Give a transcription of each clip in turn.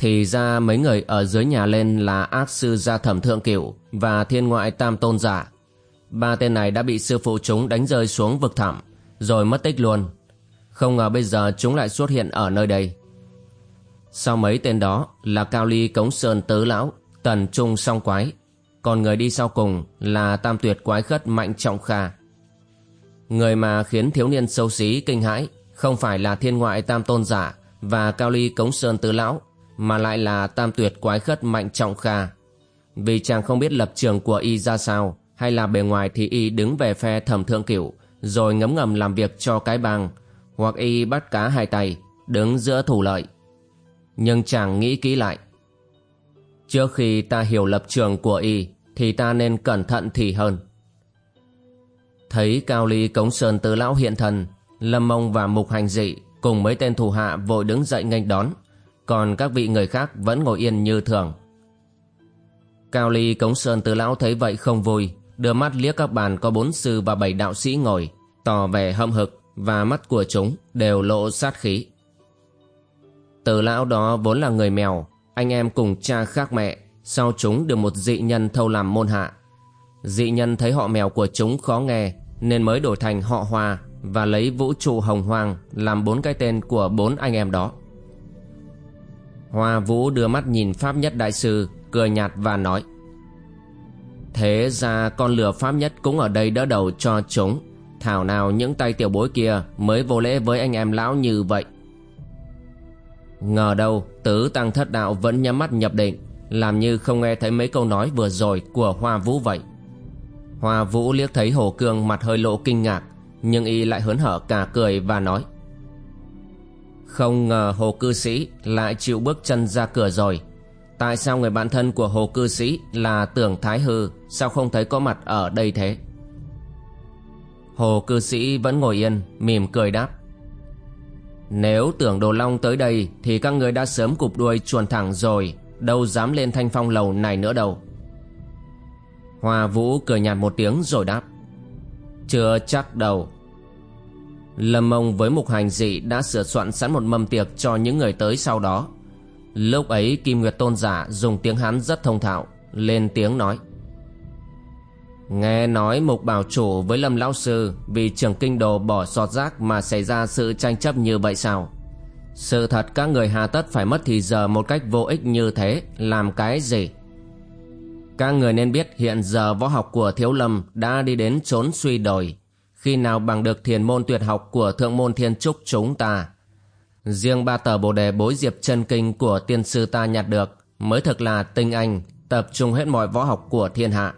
Thì ra mấy người ở dưới nhà lên là ác sư gia thẩm thượng cửu và thiên ngoại tam tôn giả. Ba tên này đã bị sư phụ chúng đánh rơi xuống vực thẳm, rồi mất tích luôn. Không ngờ bây giờ chúng lại xuất hiện ở nơi đây. Sau mấy tên đó là Cao Ly Cống Sơn Tứ Lão, Tần Trung Song Quái, còn người đi sau cùng là Tam Tuyệt Quái Khất Mạnh Trọng Kha. Người mà khiến thiếu niên sâu xí kinh hãi không phải là thiên ngoại tam tôn giả và Cao Ly Cống Sơn Tứ Lão mà lại là tam tuyệt quái khất mạnh trọng kha. Vì chàng không biết lập trường của y ra sao, hay là bề ngoài thì y đứng về phe thẩm thượng cửu, rồi ngấm ngầm làm việc cho cái bang, hoặc y bắt cá hai tay, đứng giữa thủ lợi. Nhưng chàng nghĩ kỹ lại. Trước khi ta hiểu lập trường của y, thì ta nên cẩn thận thì hơn. Thấy Cao Ly Cống Sơn Tứ Lão hiện thần, Lâm Mông và Mục Hành Dị cùng mấy tên thủ hạ vội đứng dậy nghênh đón, còn các vị người khác vẫn ngồi yên như thường. Cao Ly Cống Sơn Từ Lão thấy vậy không vui, đưa mắt liếc các bàn có bốn sư và bảy đạo sĩ ngồi, tỏ vẻ hâm hực và mắt của chúng đều lộ sát khí. Từ Lão đó vốn là người mèo, anh em cùng cha khác mẹ, sau chúng được một dị nhân thâu làm môn hạ. Dị nhân thấy họ mèo của chúng khó nghe nên mới đổi thành họ hoa và lấy vũ trụ hồng hoang làm bốn cái tên của bốn anh em đó. Hoa Vũ đưa mắt nhìn Pháp Nhất Đại Sư, cười nhạt và nói. Thế ra con lừa Pháp Nhất cũng ở đây đỡ đầu cho chúng. Thảo nào những tay tiểu bối kia mới vô lễ với anh em lão như vậy. Ngờ đâu tứ tăng thất đạo vẫn nhắm mắt nhập định, làm như không nghe thấy mấy câu nói vừa rồi của Hoa Vũ vậy. Hoa Vũ liếc thấy Hồ Cương mặt hơi lộ kinh ngạc, nhưng y lại hớn hở cả cười và nói. Không ngờ hồ cư sĩ lại chịu bước chân ra cửa rồi. Tại sao người bạn thân của hồ cư sĩ là tưởng thái hư? Sao không thấy có mặt ở đây thế? Hồ cư sĩ vẫn ngồi yên, Mỉm cười đáp. Nếu tưởng đồ long tới đây Thì các người đã sớm cụp đuôi chuồn thẳng rồi, Đâu dám lên thanh phong lầu này nữa đâu. Hoa vũ cười nhạt một tiếng rồi đáp. Chưa chắc đâu. Lâm Mông với Mục Hành Dị đã sửa soạn sẵn một mâm tiệc cho những người tới sau đó. Lúc ấy Kim Nguyệt Tôn Giả dùng tiếng Hán rất thông thạo, lên tiếng nói. Nghe nói Mục Bảo Chủ với Lâm Lão Sư vì trưởng kinh đồ bỏ sọt rác mà xảy ra sự tranh chấp như vậy sao? Sự thật các người hà tất phải mất thì giờ một cách vô ích như thế làm cái gì? Các người nên biết hiện giờ võ học của Thiếu Lâm đã đi đến chốn suy đồi khi nào bằng được thiền môn tuyệt học của thượng môn thiên trúc chúng ta. Riêng ba tờ bồ đề bối diệp chân kinh của tiên sư ta nhặt được mới thực là tinh anh, tập trung hết mọi võ học của thiên hạ.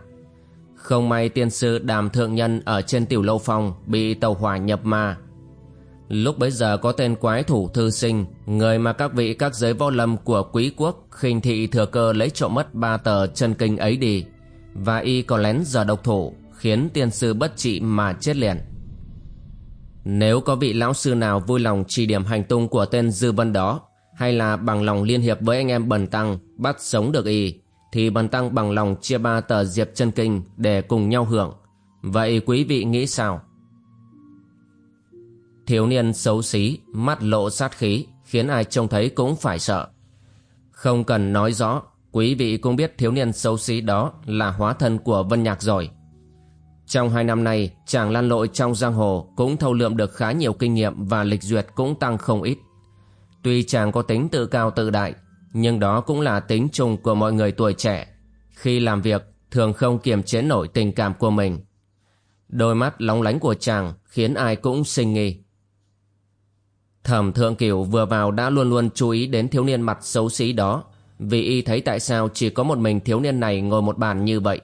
Không may tiên sư đàm thượng nhân ở trên tiểu lâu phong bị tàu hỏa nhập ma. Lúc bấy giờ có tên quái thủ thư sinh, người mà các vị các giới võ lâm của quý quốc khinh thị thừa cơ lấy trộm mất ba tờ chân kinh ấy đi. Và y còn lén giờ độc thủ khiến tiên sư bất trị mà chết liền. Nếu có vị lão sư nào vui lòng chỉ điểm hành tung của tên Dư Vân đó, hay là bằng lòng liên hiệp với anh em Bần Tăng bắt sống được y, thì Bần Tăng bằng lòng chia ba tờ Diệp chân Kinh để cùng nhau hưởng. Vậy quý vị nghĩ sao? Thiếu niên xấu xí, mắt lộ sát khí, khiến ai trông thấy cũng phải sợ. Không cần nói rõ, quý vị cũng biết thiếu niên xấu xí đó là hóa thân của Vân Nhạc rồi. Trong hai năm nay, chàng lan lội trong giang hồ cũng thâu lượm được khá nhiều kinh nghiệm và lịch duyệt cũng tăng không ít. Tuy chàng có tính tự cao tự đại, nhưng đó cũng là tính chung của mọi người tuổi trẻ. Khi làm việc, thường không kiềm chế nổi tình cảm của mình. Đôi mắt lóng lánh của chàng khiến ai cũng sinh nghi. Thẩm Thượng Cửu vừa vào đã luôn luôn chú ý đến thiếu niên mặt xấu xí đó, vì y thấy tại sao chỉ có một mình thiếu niên này ngồi một bàn như vậy.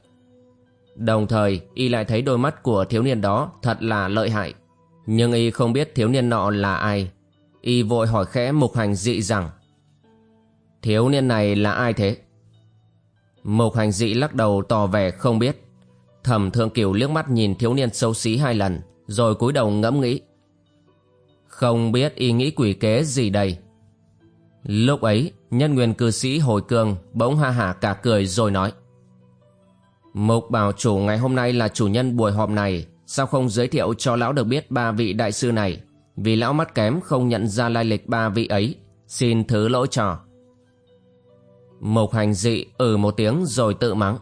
Đồng thời y lại thấy đôi mắt của thiếu niên đó thật là lợi hại Nhưng y không biết thiếu niên nọ là ai. Y vội hỏi khẽ mục hành dị rằng Thiếu niên này là ai thế? Mục hành dị lắc đầu tỏ vẻ không biết. Thẩm thượng cửu liếc mắt nhìn thiếu niên xấu xí hai lần, rồi cúi đầu ngẫm nghĩ. Không biết y nghĩ quỷ kế gì đây. Lúc ấy, nhân nguyên cư sĩ hồi cương bỗng ha hả cả cười rồi nói. Mục bảo chủ ngày hôm nay là chủ nhân buổi họp này, sao không giới thiệu cho lão được biết ba vị đại sư này? Vì lão mắt kém không nhận ra lai lịch ba vị ấy, xin thứ lỗi trò. Mục hành dị ừ một tiếng rồi tự mắng.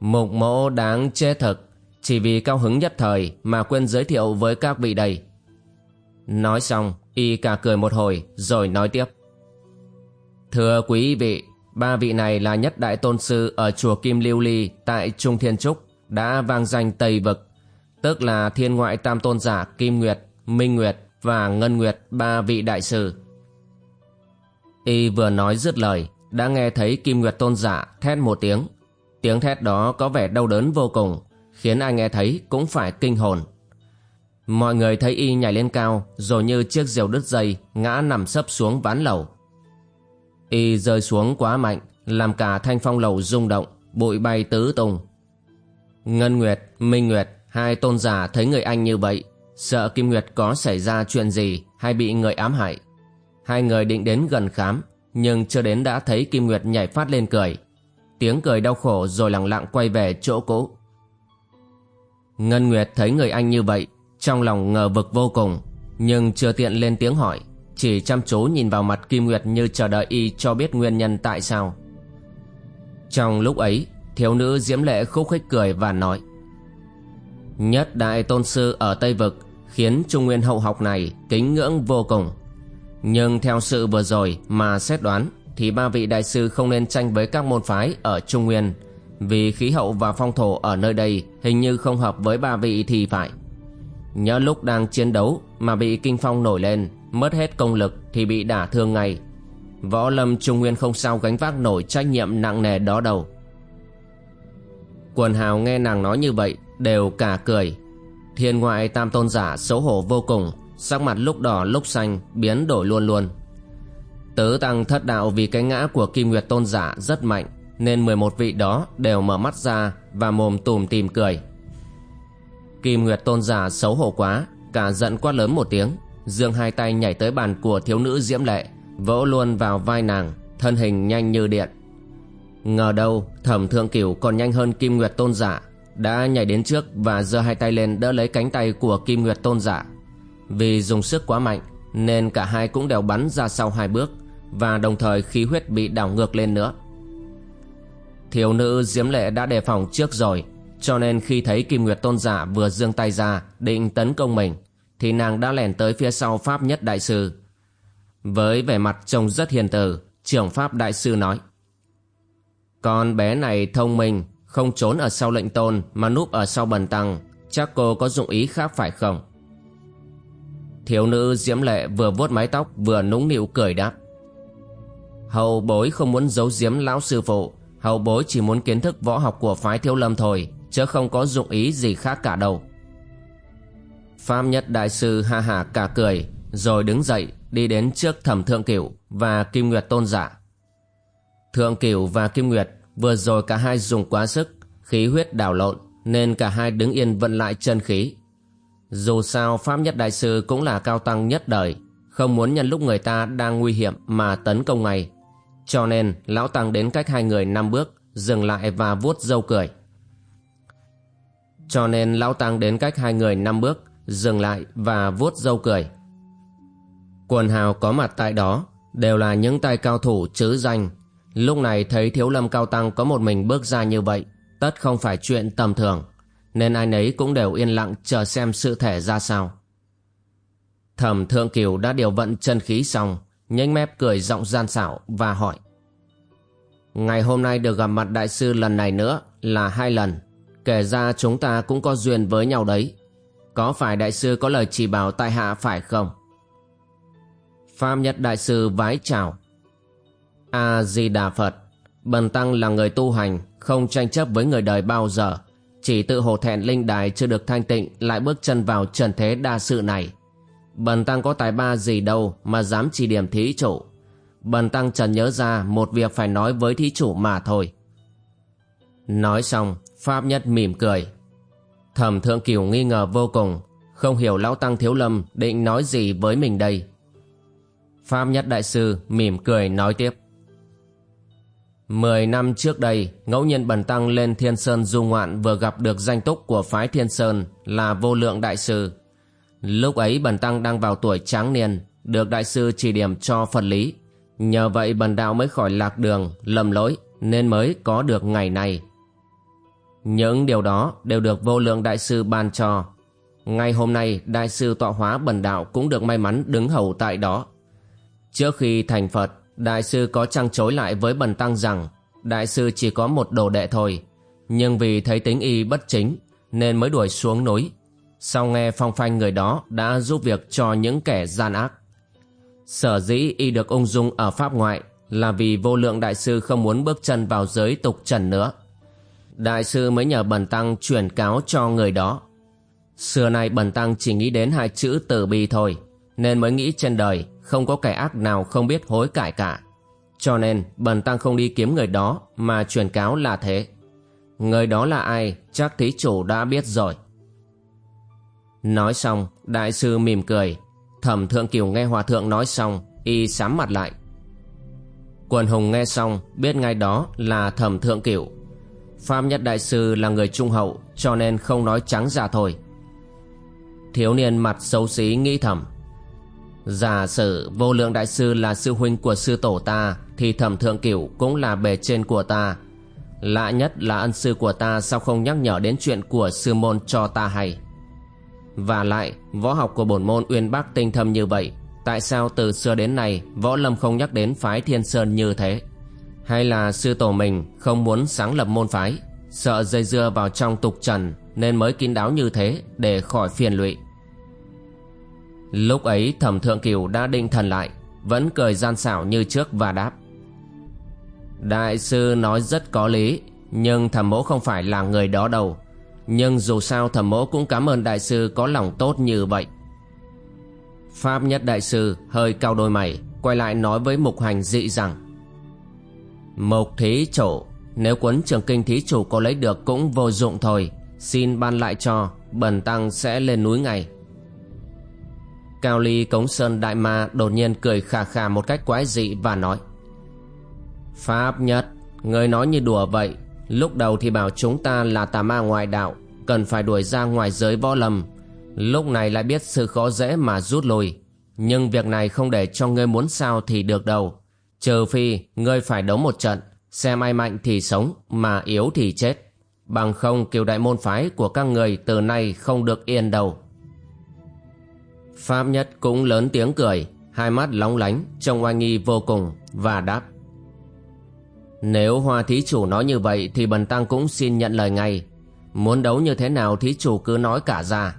Mục mỗ đáng chê thật, chỉ vì cao hứng nhất thời mà quên giới thiệu với các vị đây. Nói xong, y cả cười một hồi rồi nói tiếp. Thưa quý vị, ba vị này là nhất đại tôn sư ở chùa Kim Lưu Ly tại Trung Thiên Trúc đã vang danh Tây Vực, tức là thiên ngoại tam tôn giả Kim Nguyệt, Minh Nguyệt và Ngân Nguyệt ba vị đại sư. Y vừa nói dứt lời, đã nghe thấy Kim Nguyệt tôn giả thét một tiếng. Tiếng thét đó có vẻ đau đớn vô cùng, khiến ai nghe thấy cũng phải kinh hồn. Mọi người thấy y nhảy lên cao, rồi như chiếc diều đứt dây, ngã nằm sấp xuống ván lầu. Y rơi xuống quá mạnh, làm cả thanh phong lầu rung động, bụi bay tứ tung. Ngân Nguyệt, Minh Nguyệt, hai tôn giả thấy người anh như vậy, sợ Kim Nguyệt có xảy ra chuyện gì hay bị người ám hại. Hai người định đến gần khám, nhưng chưa đến đã thấy Kim Nguyệt nhảy phát lên cười. Tiếng cười đau khổ rồi lặng lặng quay về chỗ cũ. Ngân Nguyệt thấy người anh như vậy, trong lòng ngờ vực vô cùng, nhưng chưa tiện lên tiếng hỏi, chỉ chăm chú nhìn vào mặt Kim Nguyệt như chờ đợi y cho biết nguyên nhân tại sao. Trong lúc ấy, thiếu nữ diễm lệ khúc khích cười và nói Nhất đại tôn sư ở Tây Vực khiến Trung Nguyên hậu học này kính ngưỡng vô cùng. Nhưng theo sự vừa rồi mà xét đoán thì ba vị đại sư không nên tranh với các môn phái ở Trung Nguyên vì khí hậu và phong thổ ở nơi đây hình như không hợp với ba vị thì phải. Nhớ lúc đang chiến đấu mà bị kinh phong nổi lên, mất hết công lực thì bị đả thương ngay. Võ lâm Trung Nguyên không sao gánh vác nổi trách nhiệm nặng nề đó đâu. Quần hào nghe nàng nói như vậy đều cả cười. Thiên ngoại tam tôn giả xấu hổ vô cùng, sắc mặt lúc đỏ lúc xanh biến đổi luôn luôn. Tứ tăng thất đạo vì cái ngã của Kim Nguyệt tôn giả rất mạnh, nên 11 vị đó đều mở mắt ra và mồm tùm tìm cười. Kim Nguyệt tôn giả xấu hổ quá, cả giận quát lớn một tiếng, dương hai tay nhảy tới bàn của thiếu nữ diễm lệ, vỗ luôn vào vai nàng, thân hình nhanh như điện. Ngờ đâu, thẩm thượng cửu còn nhanh hơn Kim Nguyệt tôn giả, đã nhảy đến trước và giơ hai tay lên đỡ lấy cánh tay của Kim Nguyệt tôn giả. Vì dùng sức quá mạnh, nên cả hai cũng đều bắn ra sau hai bước, và đồng thời khí huyết bị đảo ngược lên nữa. Thiếu nữ diễm lệ đã đề phòng trước rồi, cho nên khi thấy Kim Nguyệt Tôn Giả vừa dương tay ra định tấn công mình, thì nàng đã lẻn tới phía sau Pháp Nhất Đại Sư. Với vẻ mặt trông rất hiền từ, trưởng Pháp Đại Sư nói. Con bé này thông minh, không trốn ở sau lệnh tôn mà núp ở sau bần tăng, chắc cô có dụng ý khác phải không? Thiếu nữ diễm lệ vừa vuốt mái tóc vừa nũng nịu cười đáp. hầu bối không muốn giấu giếm lão sư phụ, hầu bối chỉ muốn kiến thức võ học của phái thiếu lâm thôi, chứ không có dụng ý gì khác cả đâu. Pháp Nhất Đại Sư ha hả cả cười, rồi đứng dậy đi đến trước thẩm thượng cửu và Kim Nguyệt tôn giả. Thượng cửu và Kim Nguyệt vừa rồi cả hai dùng quá sức, khí huyết đảo lộn, nên cả hai đứng yên vận lại chân khí. Dù sao Pháp Nhất Đại Sư cũng là cao tăng nhất đời, không muốn nhân lúc người ta đang nguy hiểm mà tấn công ngay. Cho nên lão tăng đến cách hai người năm bước, dừng lại và vuốt râu cười. Cho nên lão tăng đến cách hai người năm bước, dừng lại và vuốt râu cười. Quần hào có mặt tại đó đều là những tay cao thủ chứ danh. Lúc này thấy thiếu lâm cao tăng có một mình bước ra như vậy, tất không phải chuyện tầm thường, nên ai nấy cũng đều yên lặng chờ xem sự thể ra sao. Thẩm thượng kiều đã điều vận chân khí xong, nhếch mép cười giọng gian xảo và hỏi. Ngày hôm nay được gặp mặt đại sư lần này nữa là hai lần. Kể ra chúng ta cũng có duyên với nhau đấy. Có phải đại sư có lời chỉ bảo tại hạ phải không? Phạm Nhất Đại Sư vái chào. A-di-đà Phật, Bần Tăng là người tu hành, không tranh chấp với người đời bao giờ. chỉ tự hổ thẹn linh đài chưa được thanh tịnh lại bước chân vào trần thế đa sự này. Bần tăng có tài ba gì đâu mà dám chỉ điểm thí chủ. Bần tăng trần nhớ ra một việc phải nói với thí chủ mà thôi. Nói xong, Pháp Nhất mỉm cười. Thẩm Thượng Kiều nghi ngờ vô cùng, không hiểu Lão Tăng Thiếu Lâm định nói gì với mình đây. Pháp Nhất Đại Sư mỉm cười nói tiếp. Mười năm trước đây, ngẫu nhiên Bần Tăng lên Thiên Sơn du ngoạn vừa gặp được danh túc của phái Thiên Sơn là Vô Lượng Đại Sư. Lúc ấy Bần Tăng đang vào tuổi tráng niên, được Đại Sư chỉ điểm cho Phật lý. Nhờ vậy Bần Đạo mới khỏi lạc đường, lầm lỗi, nên mới có được ngày này. Những điều đó đều được Vô Lượng Đại Sư ban cho. Ngay hôm nay, Đại Sư tọa hóa Bần Đạo cũng được may mắn đứng hầu tại đó. Trước khi thành Phật, Đại sư có trăng chối lại với bần tăng rằng đại sư chỉ có một đồ đệ thôi, nhưng vì thấy tính y bất chính nên mới đuổi xuống núi. Sau nghe phong phanh người đó đã giúp việc cho những kẻ gian ác. Sở dĩ y được ung dung ở Pháp ngoại là vì vô lượng đại sư không muốn bước chân vào giới tục trần nữa. Đại sư mới nhờ bần tăng chuyển cáo cho người đó. Xưa nay bần tăng chỉ nghĩ đến hai chữ tử bi thôi, nên mới nghĩ trên đời không có kẻ ác nào không biết hối cải cả. Cho nên bần tăng không đi kiếm người đó mà truyền cáo là thế. Người đó là ai chắc thí chủ đã biết rồi. Nói xong đại sư mỉm cười. Thẩm thượng kiều nghe hòa thượng nói xong y sám mặt lại. Quần hùng nghe xong biết ngay đó là thẩm thượng kiều. Phạm nhất đại sư là người trung hậu, cho nên không nói trắng ra thôi. Thiếu niên mặt xấu xí nghĩ thầm. Giả sử vô lượng đại sư là sư huynh của sư tổ ta, Thì thẩm thượng cửu cũng là bề trên của ta. Lạ nhất là ân sư của ta sao không nhắc nhở đến chuyện của sư môn cho ta hay? Và lại, võ học của bổn môn uyên bác tinh thâm như vậy, Tại sao từ xưa đến nay võ lâm không nhắc đến phái thiên sơn như thế? Hay là sư tổ mình không muốn sáng lập môn phái, Sợ dây dưa vào trong tục trần Nên mới kín đáo như thế để khỏi phiền lụy. Lúc ấy thẩm thượng cửu đã định thần lại, Vẫn cười gian xảo như trước và đáp. Đại sư nói rất có lý, Nhưng thẩm mỗ không phải là người đó đâu. Nhưng dù sao thẩm mỗ cũng cảm ơn đại sư có lòng tốt như vậy. Pháp nhất đại sư hơi cao đôi mày, Quay lại nói với mục hành dị rằng Mộc thí chủ Nếu quấn trường kinh thí chủ có lấy được cũng vô dụng thôi. Xin ban lại cho Bần tăng sẽ lên núi ngay. Cao ly cống sơn đại ma đột nhiên cười khà khà một cách quái dị và nói Pháp nhất, người nói như đùa vậy Lúc đầu thì bảo chúng ta là tà ma ngoại đạo Cần phải đuổi ra ngoài giới võ lâm. Lúc này lại biết sự khó dễ mà rút lui. Nhưng việc này không để cho ngươi muốn sao thì được đâu. Trừ phi ngươi phải đấu một trận Xem ai mạnh thì sống mà yếu thì chết Bằng không kiều đại môn phái của các người từ nay không được yên đâu Pháp Nhất cũng lớn tiếng cười, hai mắt lóng lánh, trông oai nghi vô cùng, và đáp. Nếu Hoa Thí Chủ nói như vậy thì Bần Tăng cũng xin nhận lời ngay. Muốn đấu như thế nào Thí Chủ cứ nói cả ra.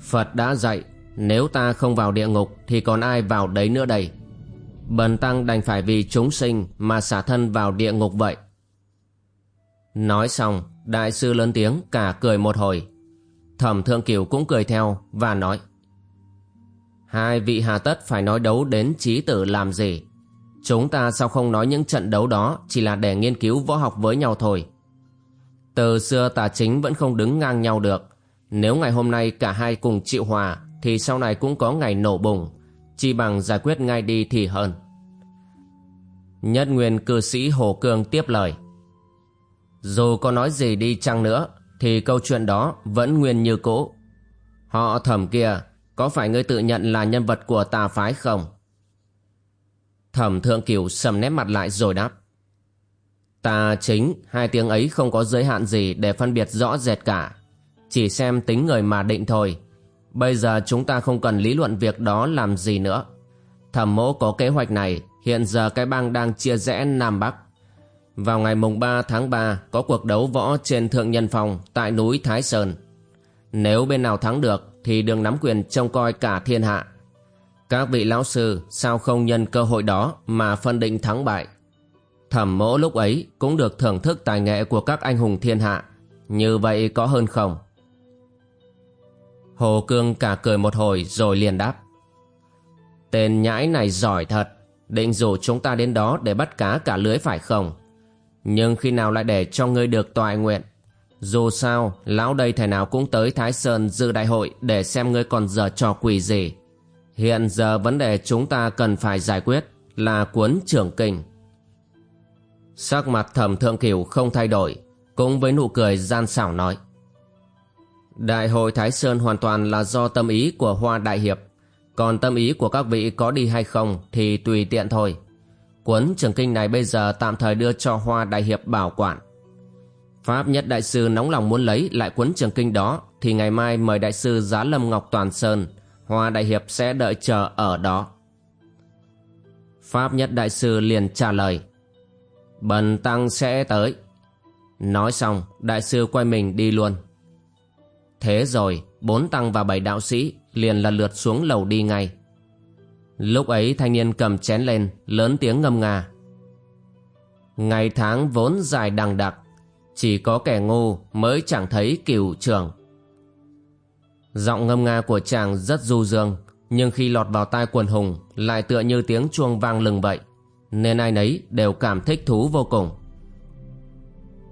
Phật đã dạy, nếu ta không vào địa ngục thì còn ai vào đấy nữa đây. Bần Tăng đành phải vì chúng sinh mà xả thân vào địa ngục vậy. Nói xong, Đại sư lớn tiếng cả cười một hồi. Thẩm Thượng Kiều cũng cười theo và nói. Hai vị hà tất phải nói đấu đến trí tử làm gì Chúng ta sao không nói những trận đấu đó Chỉ là để nghiên cứu võ học với nhau thôi Từ xưa tà chính vẫn không đứng ngang nhau được Nếu ngày hôm nay cả hai cùng chịu hòa Thì sau này cũng có ngày nổ bùng chỉ bằng giải quyết ngay đi thì hơn Nhất nguyên cư sĩ Hồ Cương tiếp lời Dù có nói gì đi chăng nữa Thì câu chuyện đó vẫn nguyên như cũ Họ thẩm kia có phải ngươi tự nhận là nhân vật của tà phái không? Thẩm thượng cửu sầm nét mặt lại rồi đáp. Ta chính, hai tiếng ấy không có giới hạn gì để phân biệt rõ rệt cả. Chỉ xem tính người mà định thôi. Bây giờ chúng ta không cần lý luận việc đó làm gì nữa. Thẩm mỗ có kế hoạch này, hiện giờ cái bang đang chia rẽ Nam Bắc. Vào ngày mùng 3 tháng 3 có cuộc đấu võ trên Thượng Nhân Phong tại núi Thái Sơn. Nếu bên nào thắng được thì đường nắm quyền trông coi cả thiên hạ. Các vị lão sư sao không nhân cơ hội đó mà phân định thắng bại. Thẩm mỗ lúc ấy cũng được thưởng thức tài nghệ của các anh hùng thiên hạ, Như vậy có hơn không? Hồ Cương cả cười một hồi rồi liền đáp. Tên nhãi này giỏi thật, định rủ chúng ta đến đó để bắt cá cả lưới phải không? Nhưng khi nào lại để cho ngươi được toại nguyện? Dù sao, lão đây thể nào cũng tới Thái Sơn dự đại hội để xem ngươi còn giờ trò quỷ gì. Hiện giờ vấn đề chúng ta cần phải giải quyết là cuốn trưởng kinh. Sắc mặt thẩm thượng cửu không thay đổi, cũng với nụ cười gian xảo nói. Đại hội Thái Sơn hoàn toàn là do tâm ý của Hoa Đại Hiệp, còn tâm ý của các vị có đi hay không thì tùy tiện thôi. Cuốn trường kinh này bây giờ tạm thời đưa cho Hoa Đại Hiệp bảo quản. Pháp Nhất Đại Sư nóng lòng muốn lấy lại cuốn trường kinh đó thì ngày mai mời Đại Sư Giá Lâm Ngọc Toàn Sơn, Hoa Đại Hiệp sẽ đợi chờ ở đó. Pháp Nhất Đại Sư liền trả lời Bần Tăng sẽ tới. Nói xong, Đại Sư quay mình đi luôn. Thế rồi, bốn tăng và bảy đạo sĩ liền lần lượt xuống lầu đi ngay. Lúc ấy thanh niên cầm chén lên, lớn tiếng ngâm nga. Ngày tháng vốn dài đằng đặc, chỉ có kẻ ngu mới chẳng thấy cửu trường. Giọng ngâm nga của chàng rất du dương, nhưng khi lọt vào tai quần hùng lại tựa như tiếng chuông vang lừng vậy, nên ai nấy đều cảm thích thú vô cùng.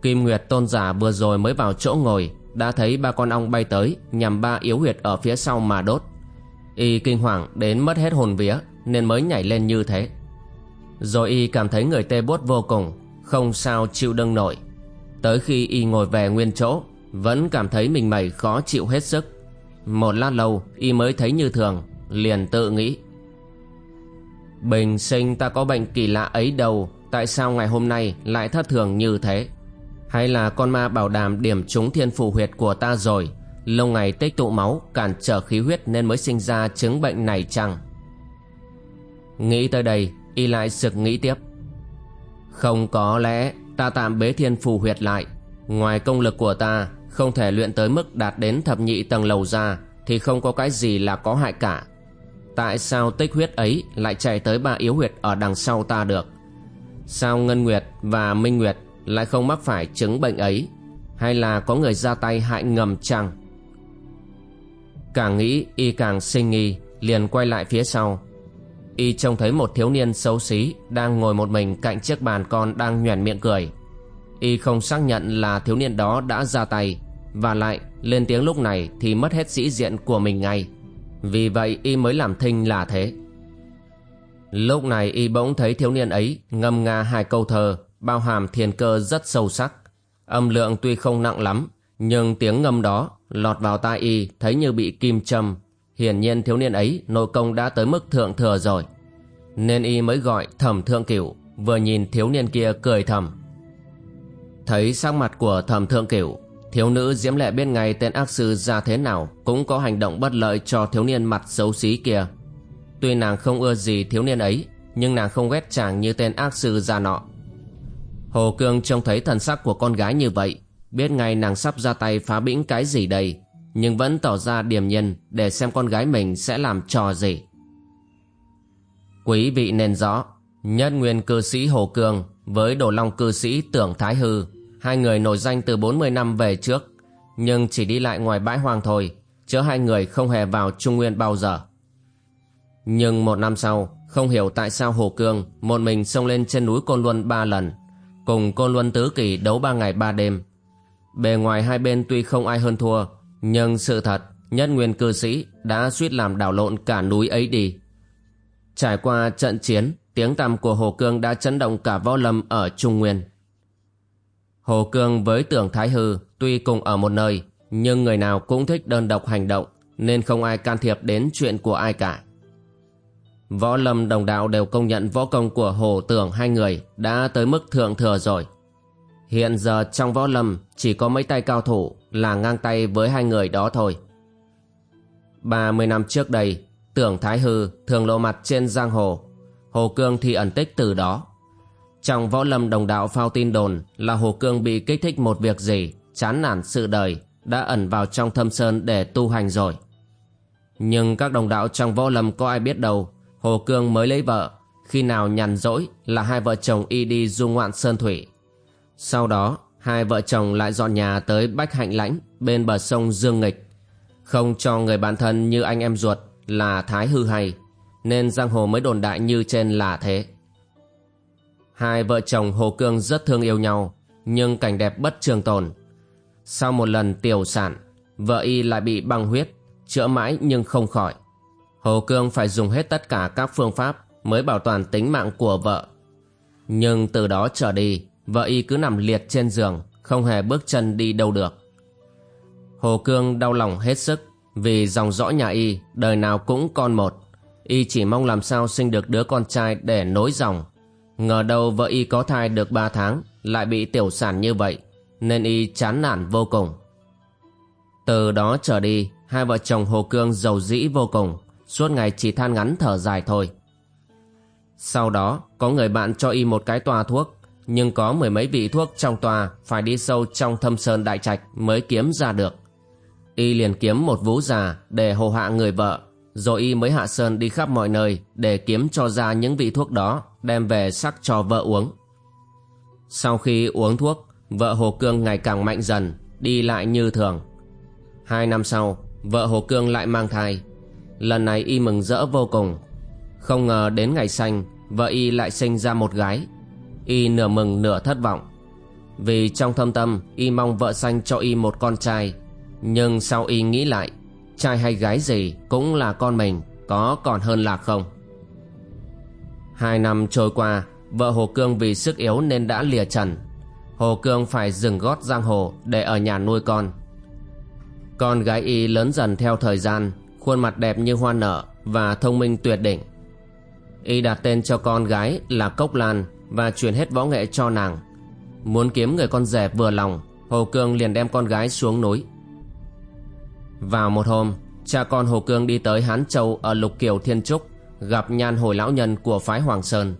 Kim Nguyệt tôn giả vừa rồi mới vào chỗ ngồi đã thấy ba con ong bay tới nhằm ba yếu huyệt ở phía sau mà đốt. Y kinh hoàng đến mất hết hồn vía nên mới nhảy lên như thế. Rồi Y cảm thấy người tê buốt vô cùng, không sao chịu đựng nổi. Tới khi Y ngồi về nguyên chỗ, vẫn cảm thấy mình mẩy khó chịu hết sức. Một lát lâu Y mới thấy như thường, liền tự nghĩ. Bình sinh ta có bệnh kỳ lạ ấy đâu, tại sao ngày hôm nay lại thất thường như thế? Hay là con ma bảo đảm điểm trúng thiên phủ huyệt của ta rồi? Lâu ngày tích tụ máu, cản trở khí huyết nên mới sinh ra chứng bệnh này chăng? Nghĩ tới đây, y lại sực nghĩ tiếp. Không có lẽ ta tạm bế thiên phù huyệt lại. Ngoài công lực của ta, không thể luyện tới mức đạt đến thập nhị tầng lầu ra, Thì không có cái gì là có hại cả. Tại sao tích huyết ấy lại chạy tới ba yếu huyệt ở đằng sau ta được? Sao Ngân Nguyệt và Minh Nguyệt lại không mắc phải chứng bệnh ấy, hay là có người ra tay hại ngầm chăng? Càng nghĩ, y càng sinh nghi, liền quay lại phía sau. Y trông thấy một thiếu niên xấu xí đang ngồi một mình cạnh chiếc bàn con đang nhoẻn miệng cười. Y không xác nhận là thiếu niên đó đã ra tay, và lại lên tiếng lúc này thì mất hết sĩ diện của mình ngay. Vì vậy y mới làm thinh là thế. Lúc này y bỗng thấy thiếu niên ấy ngâm nga hai câu thơ bao hàm thiền cơ rất sâu sắc. Âm lượng tuy không nặng lắm, nhưng tiếng ngâm đó lọt vào tai y thấy như bị kim châm. Hiển nhiên thiếu niên ấy nội công đã tới mức thượng thừa rồi. Nên y mới gọi thẩm thượng cửu, vừa nhìn thiếu niên kia cười thầm. Thấy sắc mặt của thẩm thượng cửu, thiếu nữ diễm lệ bên ngay tên ác sư ra thế nào cũng có hành động bất lợi cho thiếu niên mặt xấu xí kia. Tuy nàng không ưa gì thiếu niên ấy, nhưng nàng không ghét chàng như tên ác sư ra nọ. Hồ Cương trông thấy thần sắc của con gái như vậy, biết ngay nàng sắp ra tay phá bĩnh cái gì đây, nhưng vẫn tỏ ra điềm nhiên để xem con gái mình sẽ làm trò gì. Quý vị nên rõ, nhất nguyên cư sĩ Hồ Cương với đồ long cư sĩ Tưởng Thái Hư, hai người nổi danh từ 40 năm về trước, nhưng chỉ đi lại ngoài bãi hoang thôi, chứ hai người không hề vào Trung Nguyên bao giờ. Nhưng một năm sau, không hiểu tại sao Hồ Cương một mình xông lên trên núi Côn Luân ba lần, cùng Côn Luân Tứ Kỳ đấu ba ngày ba đêm. Bề ngoài hai bên tuy không ai hơn thua, nhưng sự thật, nhất nguyên cư sĩ đã suýt làm đảo lộn cả núi ấy đi. Trải qua trận chiến, tiếng tăm của Hồ Cương đã chấn động cả võ lâm ở Trung Nguyên. Hồ Cương với tưởng Thái Hư tuy cùng ở một nơi, nhưng người nào cũng thích đơn độc hành động, nên không ai can thiệp đến chuyện của ai cả. Võ lâm đồng đạo đều công nhận võ công của Hồ Tưởng hai người đã tới mức thượng thừa rồi. Hiện giờ trong võ lâm chỉ có mấy tay cao thủ là ngang tay với hai người đó thôi. 30 năm trước đây, Tưởng Thái Hư thường lộ mặt trên giang hồ. Hồ Cương thì ẩn tích từ đó. Trong võ lâm đồng đạo phao tin đồn là Hồ Cương bị kích thích một việc gì, chán nản sự đời, đã ẩn vào trong thâm sơn để tu hành rồi. Nhưng các đồng đạo trong võ lâm có ai biết đâu Hồ Cương mới lấy vợ, khi nào nhàn rỗi là hai vợ chồng y đi du ngoạn sơn thủy. Sau đó, hai vợ chồng lại dọn nhà tới Bách Hạnh Lãnh bên bờ sông Dương Nghịch. Không cho người bạn thân như anh em ruột là Thái Hư hay, nên giang hồ mới đồn đại như trên là thế. Hai vợ chồng Hồ Cương rất thương yêu nhau, nhưng cảnh đẹp bất trường tồn. Sau một lần tiểu sản, vợ y lại bị băng huyết, chữa mãi nhưng không khỏi. Hồ Cương phải dùng hết tất cả các phương pháp mới bảo toàn tính mạng của vợ. Nhưng từ đó trở đi, vợ y cứ nằm liệt trên giường, không hề bước chân đi đâu được. Hồ Cương đau lòng hết sức, vì dòng dõi nhà y đời nào cũng con một. Y chỉ mong làm sao sinh được đứa con trai để nối dòng. Ngờ đâu vợ y có thai được 3 tháng, lại bị tiểu sản như vậy, nên y chán nản vô cùng. Từ đó trở đi, hai vợ chồng Hồ Cương giàu dĩ vô cùng, suốt ngày chỉ than ngắn thở dài thôi. Sau đó, có người bạn cho y một cái tòa thuốc, nhưng có mười mấy vị thuốc trong tòa phải đi sâu trong thâm sơn đại trạch mới kiếm ra được. Y liền kiếm một vú già để hồ hạ người vợ, rồi y mới hạ sơn đi khắp mọi nơi để kiếm cho ra những vị thuốc đó đem về sắc cho vợ uống. Sau khi uống thuốc, vợ Hồ Cương ngày càng mạnh dần, đi lại như thường. Hai năm sau, vợ Hồ Cương lại mang thai. Lần này y mừng rỡ vô cùng. Không ngờ đến ngày sanh, vợ y lại sinh ra một gái. Y nửa mừng nửa thất vọng. Vì trong thâm tâm, y mong vợ sanh cho y một con trai. Nhưng sau y nghĩ lại, trai hay gái gì cũng là con mình, có còn hơn là không. Hai năm trôi qua, vợ Hồ Cương vì sức yếu nên đã lìa trần. Hồ Cương phải dừng gót giang hồ để ở nhà nuôi con. Con gái y lớn dần theo thời gian, khuôn mặt đẹp như hoa nở và thông minh tuyệt đỉnh. Y đặt tên cho con gái là Cốc Lan và truyền hết võ nghệ cho nàng. Muốn kiếm người con rể vừa lòng, Hồ Cương liền đem con gái xuống núi. Vào một hôm, cha con Hồ Cương đi tới Hán Châu ở Lục Kiều Thiên Trúc, gặp nhan hồi lão nhân của phái Hoàng Sơn.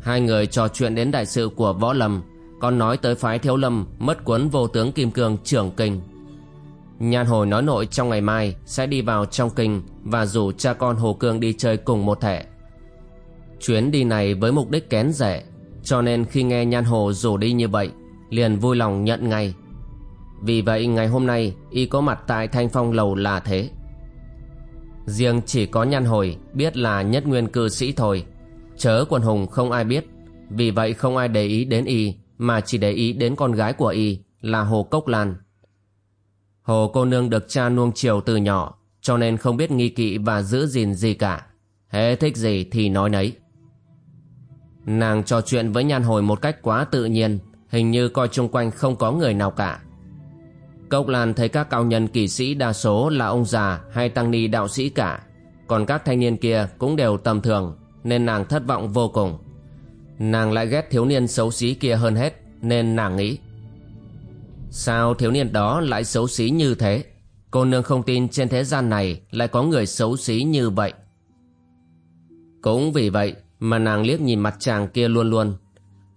Hai người trò chuyện đến đại sự của Võ Lâm, còn nói tới phái Thiếu Lâm mất cuốn vô tướng Kim Cương trưởng kinh. Nhan hồi nói nội trong ngày mai sẽ đi vào trong kinh và rủ cha con Hồ Cương đi chơi cùng một thể. Chuyến đi này với mục đích kén rẻ, cho nên khi nghe Nhan Hồ rủ đi như vậy, liền vui lòng nhận ngay. Vì vậy ngày hôm nay y có mặt tại Thanh Phong Lầu là thế. Riêng chỉ có Nhan Hồi biết là nhất nguyên cư sĩ thôi, chớ quần hùng không ai biết, vì vậy không ai để ý đến y mà chỉ để ý đến con gái của y là Hồ Cốc Lan. Hồ cô nương được cha nuông chiều từ nhỏ, cho nên không biết nghi kỵ và giữ gìn gì cả. Hễ thích gì thì nói nấy. Nàng trò chuyện với nhan hồi một cách quá tự nhiên, hình như coi chung quanh không có người nào cả. Cốc Lan thấy các cao nhân kỳ sĩ đa số là ông già hay tăng ni đạo sĩ cả, còn các thanh niên kia cũng đều tầm thường, nên nàng thất vọng vô cùng. Nàng lại ghét thiếu niên xấu xí kia hơn hết, nên nàng nghĩ Sao thiếu niên đó lại xấu xí như thế? Cô nương không tin trên thế gian này lại có người xấu xí như vậy. Cũng vì vậy mà nàng liếc nhìn mặt chàng kia luôn luôn.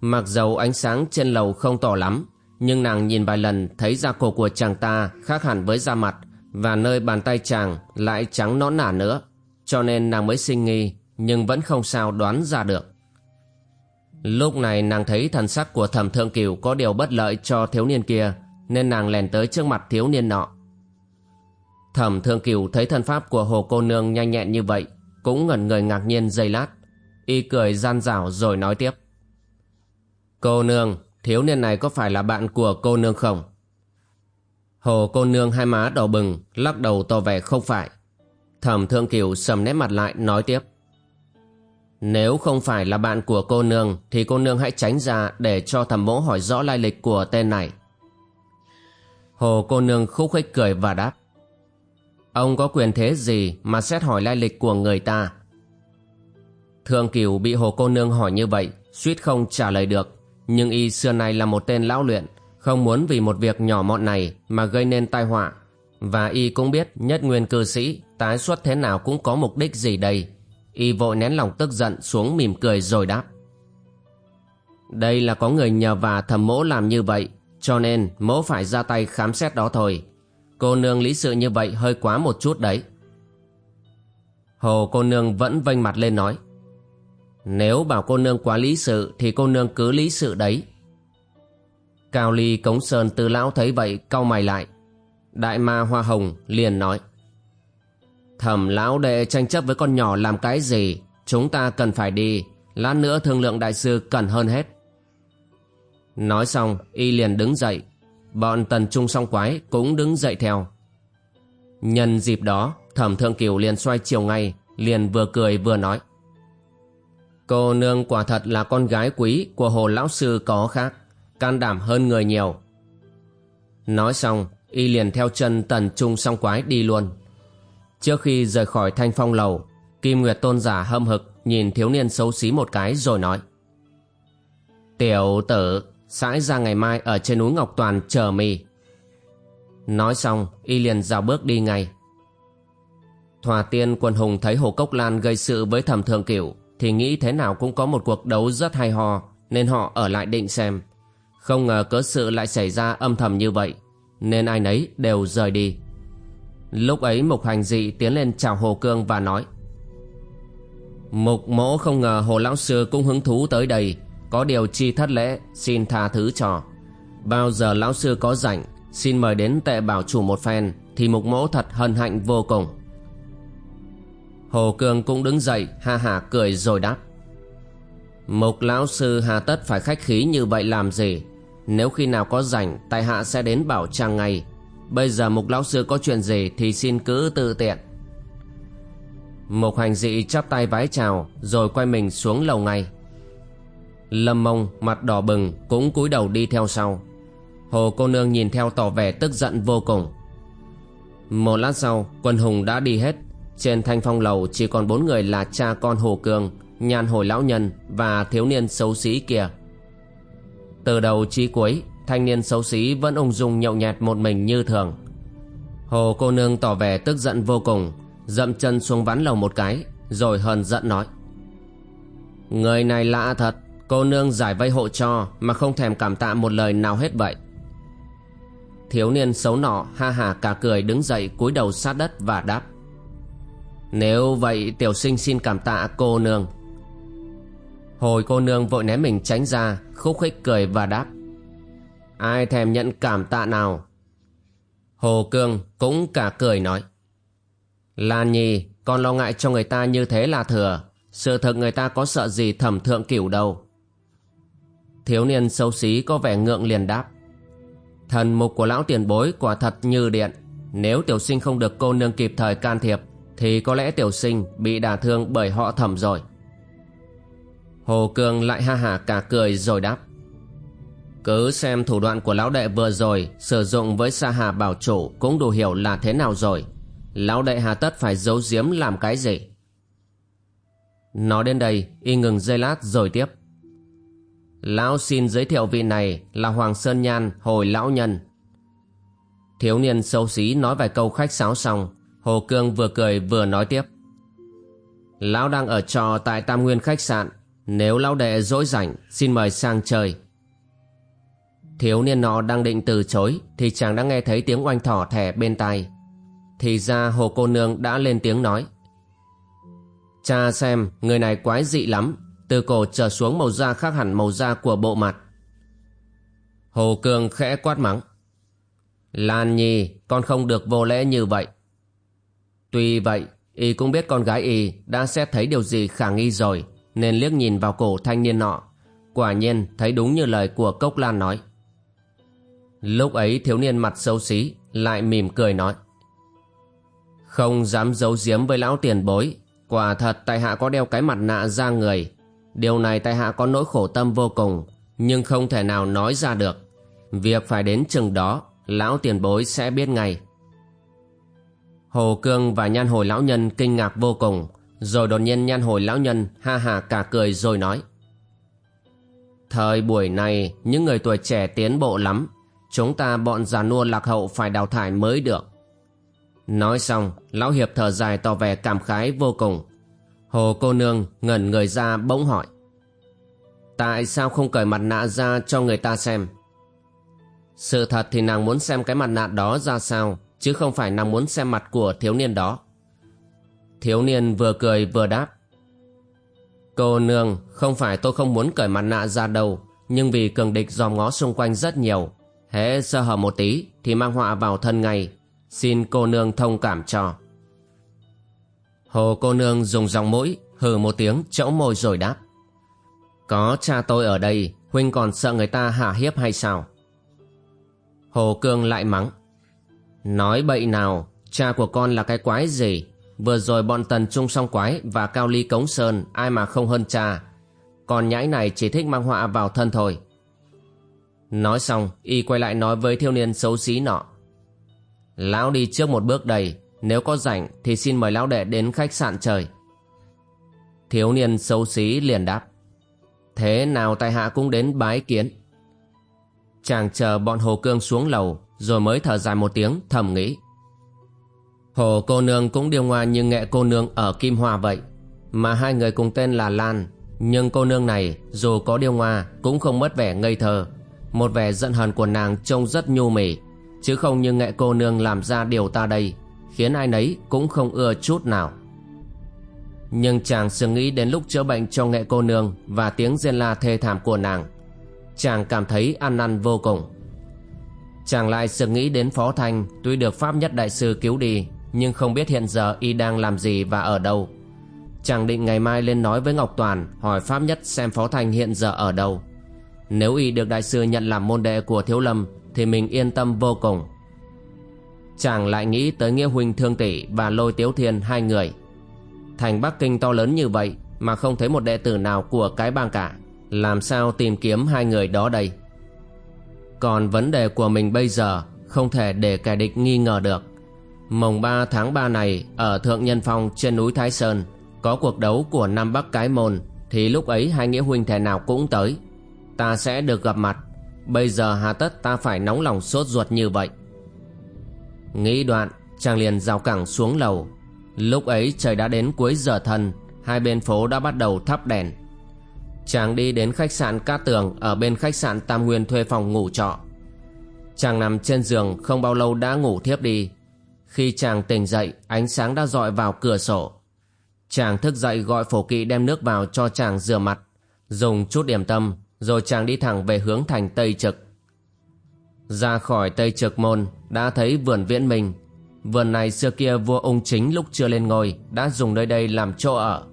Mặc dầu ánh sáng trên lầu không tỏ lắm, nhưng nàng nhìn vài lần thấy da cổ của chàng ta khác hẳn với da mặt và nơi bàn tay chàng lại trắng nõn nả nữa. Cho nên nàng mới sinh nghi nhưng vẫn không sao đoán ra được. Lúc này nàng thấy thần sắc của thẩm thượng cửu có điều bất lợi cho thiếu niên kia nên nàng lèn tới trước mặt thiếu niên nọ. Thẩm thượng cửu thấy thân pháp của hồ cô nương nhanh nhẹn như vậy cũng ngẩn người ngạc nhiên giây lát. Y cười gian rảo rồi nói tiếp. Cô nương, thiếu niên này có phải là bạn của cô nương không? Hồ cô nương hai má đỏ bừng, lắc đầu tỏ vẻ không phải. Thẩm thượng cửu sầm nét mặt lại nói tiếp. Nếu không phải là bạn của cô nương thì cô nương hãy tránh ra để cho thẩm mỗ hỏi rõ lai lịch của tên này. Hồ cô nương khúc khích cười và đáp. Ông có quyền thế gì mà xét hỏi lai lịch của người ta? Thương Kiều bị hồ cô nương hỏi như vậy, suýt không trả lời được. Nhưng y xưa nay là một tên lão luyện, không muốn vì một việc nhỏ mọn này mà gây nên tai họa. Và y cũng biết nhất nguyên cư sĩ tái xuất thế nào cũng có mục đích gì đây Y vội nén lòng tức giận xuống mỉm cười rồi đáp. Đây là có người nhờ và thầm mỗ làm như vậy, cho nên mỗ phải ra tay khám xét đó thôi. Cô nương lý sự như vậy hơi quá một chút đấy. Hồ cô nương vẫn vênh mặt lên nói. Nếu bảo cô nương quá lý sự thì cô nương cứ lý sự đấy. Cao ly cống sơn từ lão thấy vậy cau mày lại. Đại ma hoa hồng liền nói. Thẩm lão đệ tranh chấp với con nhỏ làm cái gì? Chúng ta cần phải đi. Lát nữa thương lượng đại sư cần hơn hết. Nói xong, y liền đứng dậy. Bọn tần trung song quái cũng đứng dậy theo. Nhân dịp đó, thẩm thượng kiều liền xoay chiều ngay, liền vừa cười vừa nói. Cô nương quả thật là con gái quý của hồ lão sư có khác, can đảm hơn người nhiều. Nói xong, y liền theo chân tần trung song quái đi luôn. Trước khi rời khỏi thanh phong lầu, Kim Nguyệt tôn giả hâm hực nhìn thiếu niên xấu xí một cái rồi nói. Tiểu tử, sãi ra ngày mai ở trên núi Ngọc Toàn chờ mì. Nói xong, y liền rào bước đi ngay. Thòa tiên quân hùng thấy Hồ Cốc Lan gây sự với thẩm thường cửu thì nghĩ thế nào cũng có một cuộc đấu rất hay ho nên họ ở lại định xem. Không ngờ cớ sự lại xảy ra âm thầm như vậy nên ai nấy đều rời đi. Lúc ấy Mục Hành Dị tiến lên chào Hồ Cương và nói, Mục mỗ không ngờ Hồ Lão Sư cũng hứng thú tới đây. Có điều chi thất lễ, xin tha thứ cho. Bao giờ Lão Sư có rảnh, Xin mời đến tệ bảo chủ một phen, Thì mục mỗ thật hân hạnh vô cùng. Hồ Cương cũng đứng dậy, ha hà cười rồi đáp, Mục lão sư hà tất phải khách khí như vậy làm gì? Nếu khi nào có rảnh, Tại hạ sẽ đến bảo trang ngay. Bây giờ mục lão sư có chuyện gì Thì xin cứ tự tiện. Mục hành dị chắp tay vái chào Rồi quay mình xuống lầu ngay. Lâm mông mặt đỏ bừng Cũng cúi đầu đi theo sau. Hồ cô nương nhìn theo tỏ vẻ tức giận vô cùng. Một lát sau Quân hùng đã đi hết. Trên thanh phong lầu chỉ còn bốn người là cha con Hồ Cương, nhan hồi lão nhân và thiếu niên xấu xí kia. Từ đầu chí cuối, thanh niên xấu xí vẫn ung dung nhậu nhẹt một mình như thường. Hồ cô nương tỏ vẻ tức giận vô cùng, dậm chân xuống ván lầu một cái, rồi hờn giận nói. Người này lạ thật, cô nương giải vây hộ cho mà không thèm cảm tạ một lời nào hết vậy. Thiếu niên xấu nọ ha hà cả cười đứng dậy cúi đầu sát đất và đáp. Nếu vậy tiểu sinh xin cảm tạ cô nương Hồi cô nương vội ném mình tránh ra Khúc khích cười và đáp Ai thèm nhận cảm tạ nào? Hồ Cương cũng cả cười nói. Lan Nhi, Con lo ngại cho người ta như thế là thừa. Sự thật người ta có sợ gì thẩm thượng cửu đâu. Thiếu niên xấu xí có vẻ ngượng liền đáp. Thần mục của lão tiền bối quả thật như điện. Nếu tiểu sinh không được cô nương kịp thời can thiệp, thì có lẽ tiểu sinh bị đả thương bởi họ thẩm rồi. Hồ Cương lại ha hả cả cười rồi đáp. Cứ xem thủ đoạn của lão đệ vừa rồi sử dụng với Sa Hà Bảo Chủ cũng đủ hiểu là thế nào rồi. Lão đệ hà tất phải giấu giếm làm cái gì? Nói đến đây, y ngừng giây lát rồi tiếp. Lão xin giới thiệu vị này là Hoàng Sơn Nhan hồi lão nhân. Thiếu niên xấu xí nói vài câu khách sáo xong Hồ Cương vừa cười vừa nói tiếp. Lão đang ở trò tại Tam Nguyên khách sạn. Nếu lão đệ dỗi rảnh, xin mời sang chơi. Thiếu niên nọ đang định từ chối, thì chàng đã nghe thấy tiếng oanh thỏ thẻ bên tai. Thì ra hồ cô nương đã lên tiếng nói. Cha xem, người này quái dị lắm, từ cổ trở xuống màu da khác hẳn màu da của bộ mặt. Hồ Cương khẽ quát mắng. Lan Nhi, con không được vô lễ như vậy. Tuy vậy, y cũng biết con gái y đã xét thấy điều gì khả nghi rồi, nên liếc nhìn vào cổ thanh niên nọ. Quả nhiên thấy đúng như lời của Cốc Lan nói. Lúc ấy thiếu niên mặt xấu xí, lại mỉm cười nói. Không dám giấu giếm với lão tiền bối, quả thật tại hạ có đeo cái mặt nạ ra người. Điều này tại hạ có nỗi khổ tâm vô cùng, nhưng không thể nào nói ra được. Việc phải đến chừng đó, lão tiền bối sẽ biết ngay. Hồ Cương và nhan hồi lão nhân kinh ngạc vô cùng, rồi đột nhiên nhan hồi lão nhân ha hà cả cười rồi nói. Thời buổi này, những người tuổi trẻ tiến bộ lắm, chúng ta bọn già nua lạc hậu phải đào thải mới được. Nói xong, lão hiệp thở dài tỏ vẻ cảm khái vô cùng. Hồ cô nương ngẩn người ra bỗng hỏi. Tại sao không cởi mặt nạ ra cho người ta xem? Sự thật thì nàng muốn xem cái mặt nạ đó ra sao, chứ không phải nàng muốn xem mặt của thiếu niên đó. Thiếu niên vừa cười vừa đáp. Cô nương, không phải tôi không muốn cởi mặt nạ ra đâu, nhưng vì cường địch dòm ngó xung quanh rất nhiều hễ sơ hở một tí thì mang họa vào thân ngay. Xin cô nương thông cảm cho. Hồ cô nương dùng dòng mũi, hừ một tiếng, chẫu môi rồi đáp. Có cha tôi ở đây, huynh còn sợ người ta hạ hiếp hay sao? Hồ cương lại mắng. Nói bậy nào, cha của con là cái quái gì? Vừa rồi bọn tần trung song quái và cao ly cống sơn, ai mà không hơn cha? Còn nhãi này chỉ thích mang họa vào thân thôi nói xong, y quay lại nói với thiếu niên xấu xí nọ. Lão đi trước một bước đầy nếu có rảnh thì xin mời lão đệ đến khách sạn trời thiếu niên xấu xí liền đáp. Thế nào tại hạ cũng đến bái kiến. Chàng chờ bọn hồ cương xuống lầu, rồi mới thở dài một tiếng, thầm nghĩ. Hồ cô nương cũng điêu ngoa như nghệ cô nương ở kim hoa vậy, mà hai người cùng tên là lan, nhưng cô nương này dù có điêu ngoa cũng không mất vẻ ngây thơ một vẻ giận hờn của nàng trông rất nhu mì, chứ không như nghệ cô nương làm ra điều ta đây, khiến ai nấy cũng không ưa chút nào. Nhưng chàng sự nghĩ đến lúc chữa bệnh cho nghệ cô nương và tiếng rên la thê thảm của nàng, chàng cảm thấy ăn năn vô cùng. Chàng lại sự nghĩ đến phó thanh, tuy được pháp nhất đại sư cứu đi, nhưng không biết hiện giờ y đang làm gì và ở đâu. Chàng định ngày mai lên nói với ngọc toàn, hỏi pháp nhất xem phó thanh hiện giờ ở đâu nếu y được đại sư nhận làm môn đệ của thiếu lâm, thì mình yên tâm vô cùng. Chàng lại nghĩ tới nghĩa huynh thương tỷ và lôi tiếu thiên, hai người. Thành bắc kinh to lớn như vậy mà không thấy một đệ tử nào của cái bang cả, làm sao tìm kiếm hai người đó đây? Còn vấn đề của mình bây giờ không thể để kẻ địch nghi ngờ được. Mồng 3 tháng 3 này, ở thượng nhân phong trên núi thái sơn, có cuộc đấu của nam bắc cái môn, thì lúc ấy hai nghĩa huynh thể nào cũng tới ta sẽ được gặp mặt. Bây giờ hà tất, ta phải nóng lòng sốt ruột như vậy. Nghĩ đoạn, chàng liền rào cẳng xuống lầu. Lúc ấy trời đã đến cuối giờ thân hai bên phố đã bắt đầu thắp đèn. Chàng đi đến khách sạn cát tường ở bên khách sạn tam nguyên thuê phòng ngủ trọ. Chàng nằm trên giường, không bao lâu đã ngủ thiếp đi. Khi chàng tỉnh dậy, ánh sáng đã dọi vào cửa sổ. Chàng thức dậy gọi phổ kỵ đem nước vào cho chàng rửa mặt, dùng chút điểm tâm rồi chàng đi thẳng về hướng thành tây trực. Ra khỏi tây trực môn, đã thấy vườn viễn minh. Vườn này xưa kia vua ung chính lúc chưa lên ngôi, đã dùng nơi đây làm chỗ ở.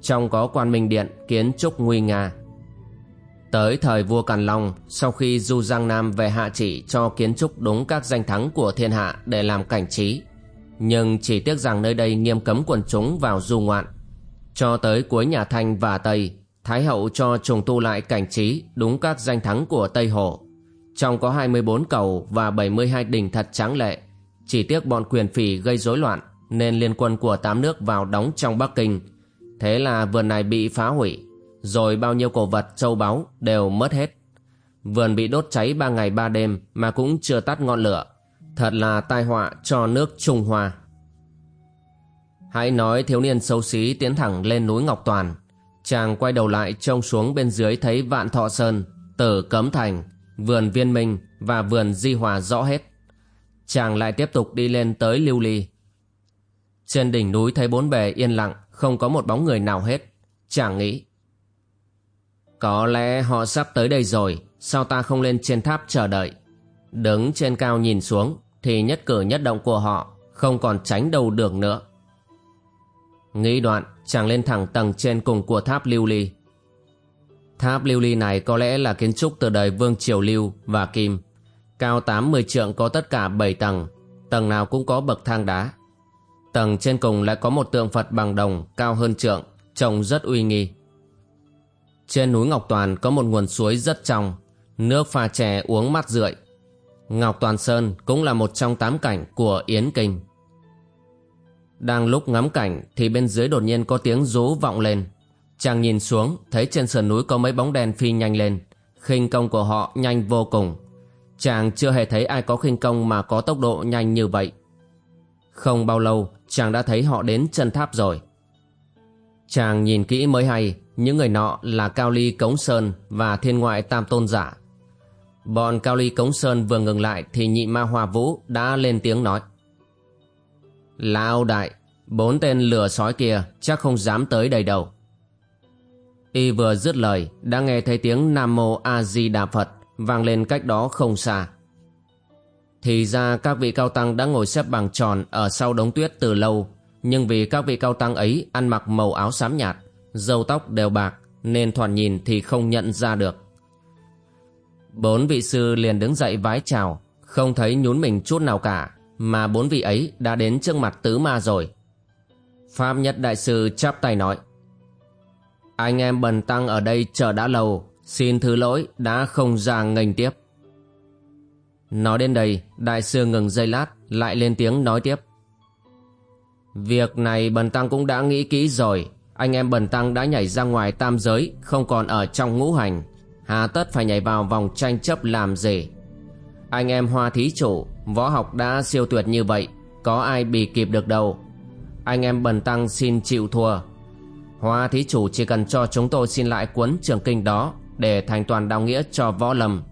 Trong có quan minh điện, kiến trúc nguy nga. Tới thời vua càn long, sau khi du giang nam về hạ chỉ cho kiến trúc đúng các danh thắng của thiên hạ để làm cảnh trí. Nhưng chỉ tiếc rằng nơi đây nghiêm cấm quần chúng vào du ngoạn. Cho tới cuối nhà thanh và tây thái hậu cho trùng tu lại cảnh trí đúng các danh thắng của tây hồ trong có 24 cầu và 72 đình thật tráng lệ chỉ tiếc bọn quyền phỉ gây rối loạn nên liên quân của tám nước vào đóng trong bắc kinh Thế là vườn này bị phá hủy, rồi bao nhiêu cổ vật châu báu đều mất hết. Vườn bị đốt cháy ba ngày ba đêm mà cũng chưa tắt ngọn lửa. Thật là tai họa cho nước Trung Hoa. Hãy nói thiếu niên xấu xí tiến thẳng lên núi Ngọc Toàn. Chàng quay đầu lại trông xuống bên dưới thấy Vạn Thọ Sơn, Tử Cấm Thành, vườn Viên Minh và vườn Di Hòa rõ hết. Chàng lại tiếp tục đi lên tới Lưu Ly. Trên đỉnh núi thấy bốn bề yên lặng, không có một bóng người nào hết. Chàng nghĩ. Có lẽ họ sắp tới đây rồi, sao ta không lên trên tháp chờ đợi? Đứng trên cao nhìn xuống, thì nhất cử nhất động của họ không còn tránh đâu được nữa. Nghĩ đoạn, chàng lên thẳng tầng trên cùng của tháp lưu ly. Tháp lưu ly này có lẽ là kiến trúc từ đời Vương Triều Lưu và Kim. Cao 80 trượng có tất cả 7 tầng, tầng nào cũng có bậc thang đá. Tầng trên cùng lại có một tượng Phật bằng đồng cao hơn trượng, trông rất uy nghi. Trên núi Ngọc Toàn có một nguồn suối rất trong, nước pha chè uống mát rượi. Ngọc Toàn Sơn cũng là một trong tám cảnh của Yến Kinh. Đang lúc ngắm cảnh thì bên dưới đột nhiên có tiếng rú vọng lên. Chàng nhìn xuống thấy trên sườn núi có mấy bóng đèn phi nhanh lên. khinh công của họ nhanh vô cùng. Chàng chưa hề thấy ai có khinh công mà có tốc độ nhanh như vậy. Không bao lâu chàng đã thấy họ đến chân tháp rồi. Chàng nhìn kỹ mới hay, những người nọ là Cao Ly Cống Sơn và Thiên Ngoại Tam Tôn Giả. Bọn Cao Ly Cống Sơn vừa ngừng lại thì nhị ma hòa Vũ đã lên tiếng nói. Lão đại, bốn tên lừa sói kia chắc không dám tới đây đâu. Y vừa dứt lời đã nghe thấy tiếng Nam Mô A Di Đà Phật vang lên cách đó không xa. Thì ra các vị cao tăng đã ngồi xếp bằng tròn ở sau đống tuyết từ lâu, nhưng vì các vị cao tăng ấy ăn mặc màu áo xám nhạt, râu tóc đều bạc nên thoạt nhìn thì không nhận ra được. Bốn vị sư liền đứng dậy vái chào, không thấy nhún mình chút nào cả, mà bốn vị ấy đã đến trước mặt tứ ma rồi. Pháp Nhất Đại Sư chắp tay nói, Anh em bần tăng ở đây chờ đã lâu, xin thứ lỗi đã không ra nghênh tiếp. Nói đến đây, Đại Sư ngừng giây lát, lại lên tiếng nói tiếp. Việc này bần tăng cũng đã nghĩ kỹ rồi, anh em bần tăng đã nhảy ra ngoài tam giới, không còn ở trong ngũ hành, hà tất phải nhảy vào vòng tranh chấp làm gì. Anh em hoa thí chủ, võ học đã siêu tuyệt như vậy, có ai bị kịp được đâu. Anh em bần tăng xin chịu thua. Hoa thí chủ chỉ cần cho chúng tôi xin lại cuốn trường kinh đó để thành toàn đạo nghĩa cho võ lâm.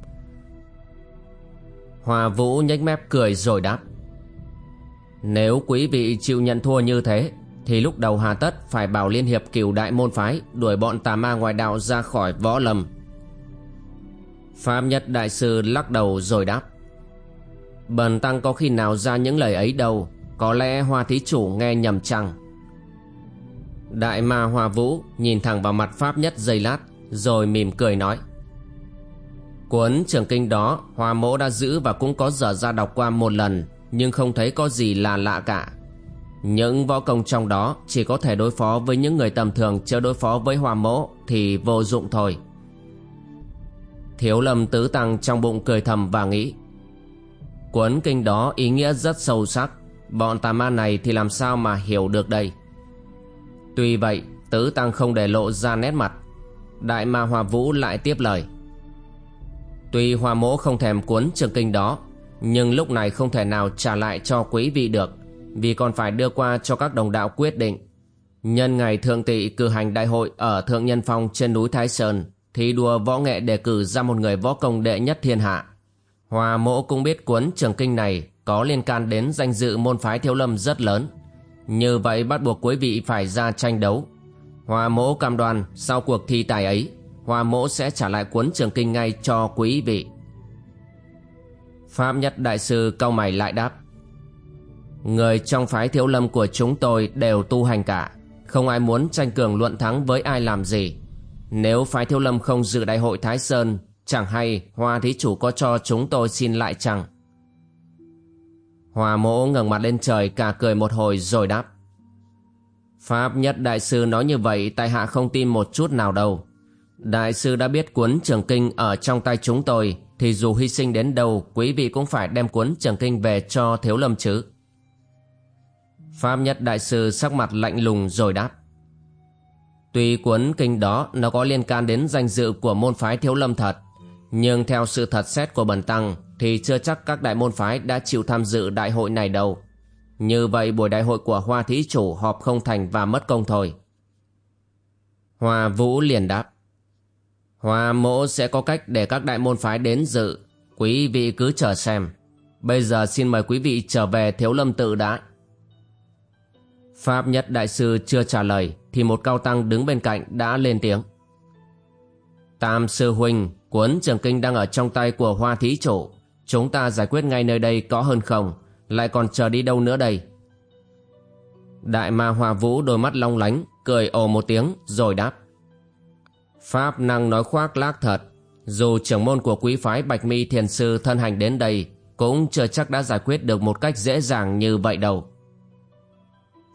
Hoa vũ nhếch mép cười rồi đáp. Nếu quý vị chịu nhận thua như thế thì lúc đầu hà tất phải bảo liên hiệp cửu đại môn phái đuổi bọn tà ma ngoại đạo ra khỏi võ lâm Pháp Nhất Đại Sư lắc đầu rồi đáp Bần tăng có khi nào ra những lời ấy đâu, Có lẽ Hoa Thí Chủ nghe nhầm chăng? Đại ma Hoa Vũ nhìn thẳng vào mặt Pháp Nhất giây lát, Rồi mỉm cười nói. Cuốn trường kinh đó, Hoa mỗ đã giữ và cũng có dở ra đọc qua một lần, Nhưng không thấy có gì là lạ cả. Những võ công trong đó chỉ có thể đối phó với những người tầm thường, chưa đối phó với hoa mỗ thì vô dụng thôi. Thiếu lâm tứ tăng trong bụng cười thầm và nghĩ. Cuốn kinh đó ý nghĩa rất sâu sắc. Bọn tà ma này thì làm sao mà hiểu được đây? Tuy vậy, tứ tăng không để lộ ra nét mặt. Đại ma hòa Vũ lại tiếp lời. Tuy Hoa Mỗ không thèm cuốn trường kinh đó, Nhưng lúc này không thể nào trả lại cho quý vị được, Vì còn phải đưa qua cho các đồng đạo quyết định. Nhân ngày thượng tị cử hành đại hội ở Thượng Nhân Phong trên núi Thái Sơn thì đùa võ nghệ đề cử ra một người võ công đệ nhất thiên hạ. Hòa mỗ cũng biết cuốn trường kinh này có liên can đến danh dự môn phái thiếu lâm rất lớn. Như vậy bắt buộc quý vị phải ra tranh đấu. Hòa mỗ cam đoan sau cuộc thi tài ấy, Hòa mỗ sẽ trả lại cuốn trường kinh ngay cho quý vị. Pháp nhất đại sư câu mày lại đáp. Người trong phái thiếu lâm của chúng tôi đều tu hành cả. Không ai muốn tranh cường luận thắng với ai làm gì nếu phái thiếu lâm không dự đại hội Thái Sơn, chẳng hay Hoa Thí Chủ có cho chúng tôi xin lại chẳng? Hoa mỗ ngẩng mặt lên trời cả cười một hồi rồi đáp. Pháp nhất đại sư nói như vậy tại hạ không tin một chút nào đâu. Đại sư đã biết cuốn trường kinh ở trong tay chúng tôi thì dù hy sinh đến đâu quý vị cũng phải đem cuốn trường kinh về cho thiếu lâm chứ. Pháp nhất đại sư sắc mặt lạnh lùng rồi đáp. Tuy cuốn kinh đó nó có liên can đến danh dự của môn phái thiếu lâm thật, nhưng theo sự thật xét của bần tăng thì chưa chắc các đại môn phái đã chịu tham dự đại hội này đâu. Như vậy buổi đại hội của Hoa Thí Chủ họp không thành và mất công thôi. Hoa Vũ liền đáp. Hoa mỗ sẽ có cách để các đại môn phái đến dự. Quý vị cứ chờ xem. Bây giờ xin mời quý vị trở về thiếu lâm tự đã. Pháp Nhất Đại Sư chưa trả lời thì một cao tăng đứng bên cạnh đã lên tiếng. Tam Sư Huynh, cuốn trường kinh đang ở trong tay của Hoa Thí Chủ. Chúng ta giải quyết ngay nơi đây có hơn không? Lại còn chờ đi đâu nữa đây? Đại ma Hoa Vũ đôi mắt long lánh, cười ồ một tiếng rồi đáp. Pháp năng nói khoác lác thật. Dù trưởng môn của quý phái Bạch Mi Thiền Sư thân hành đến đây, cũng chưa chắc đã giải quyết được một cách dễ dàng như vậy đâu.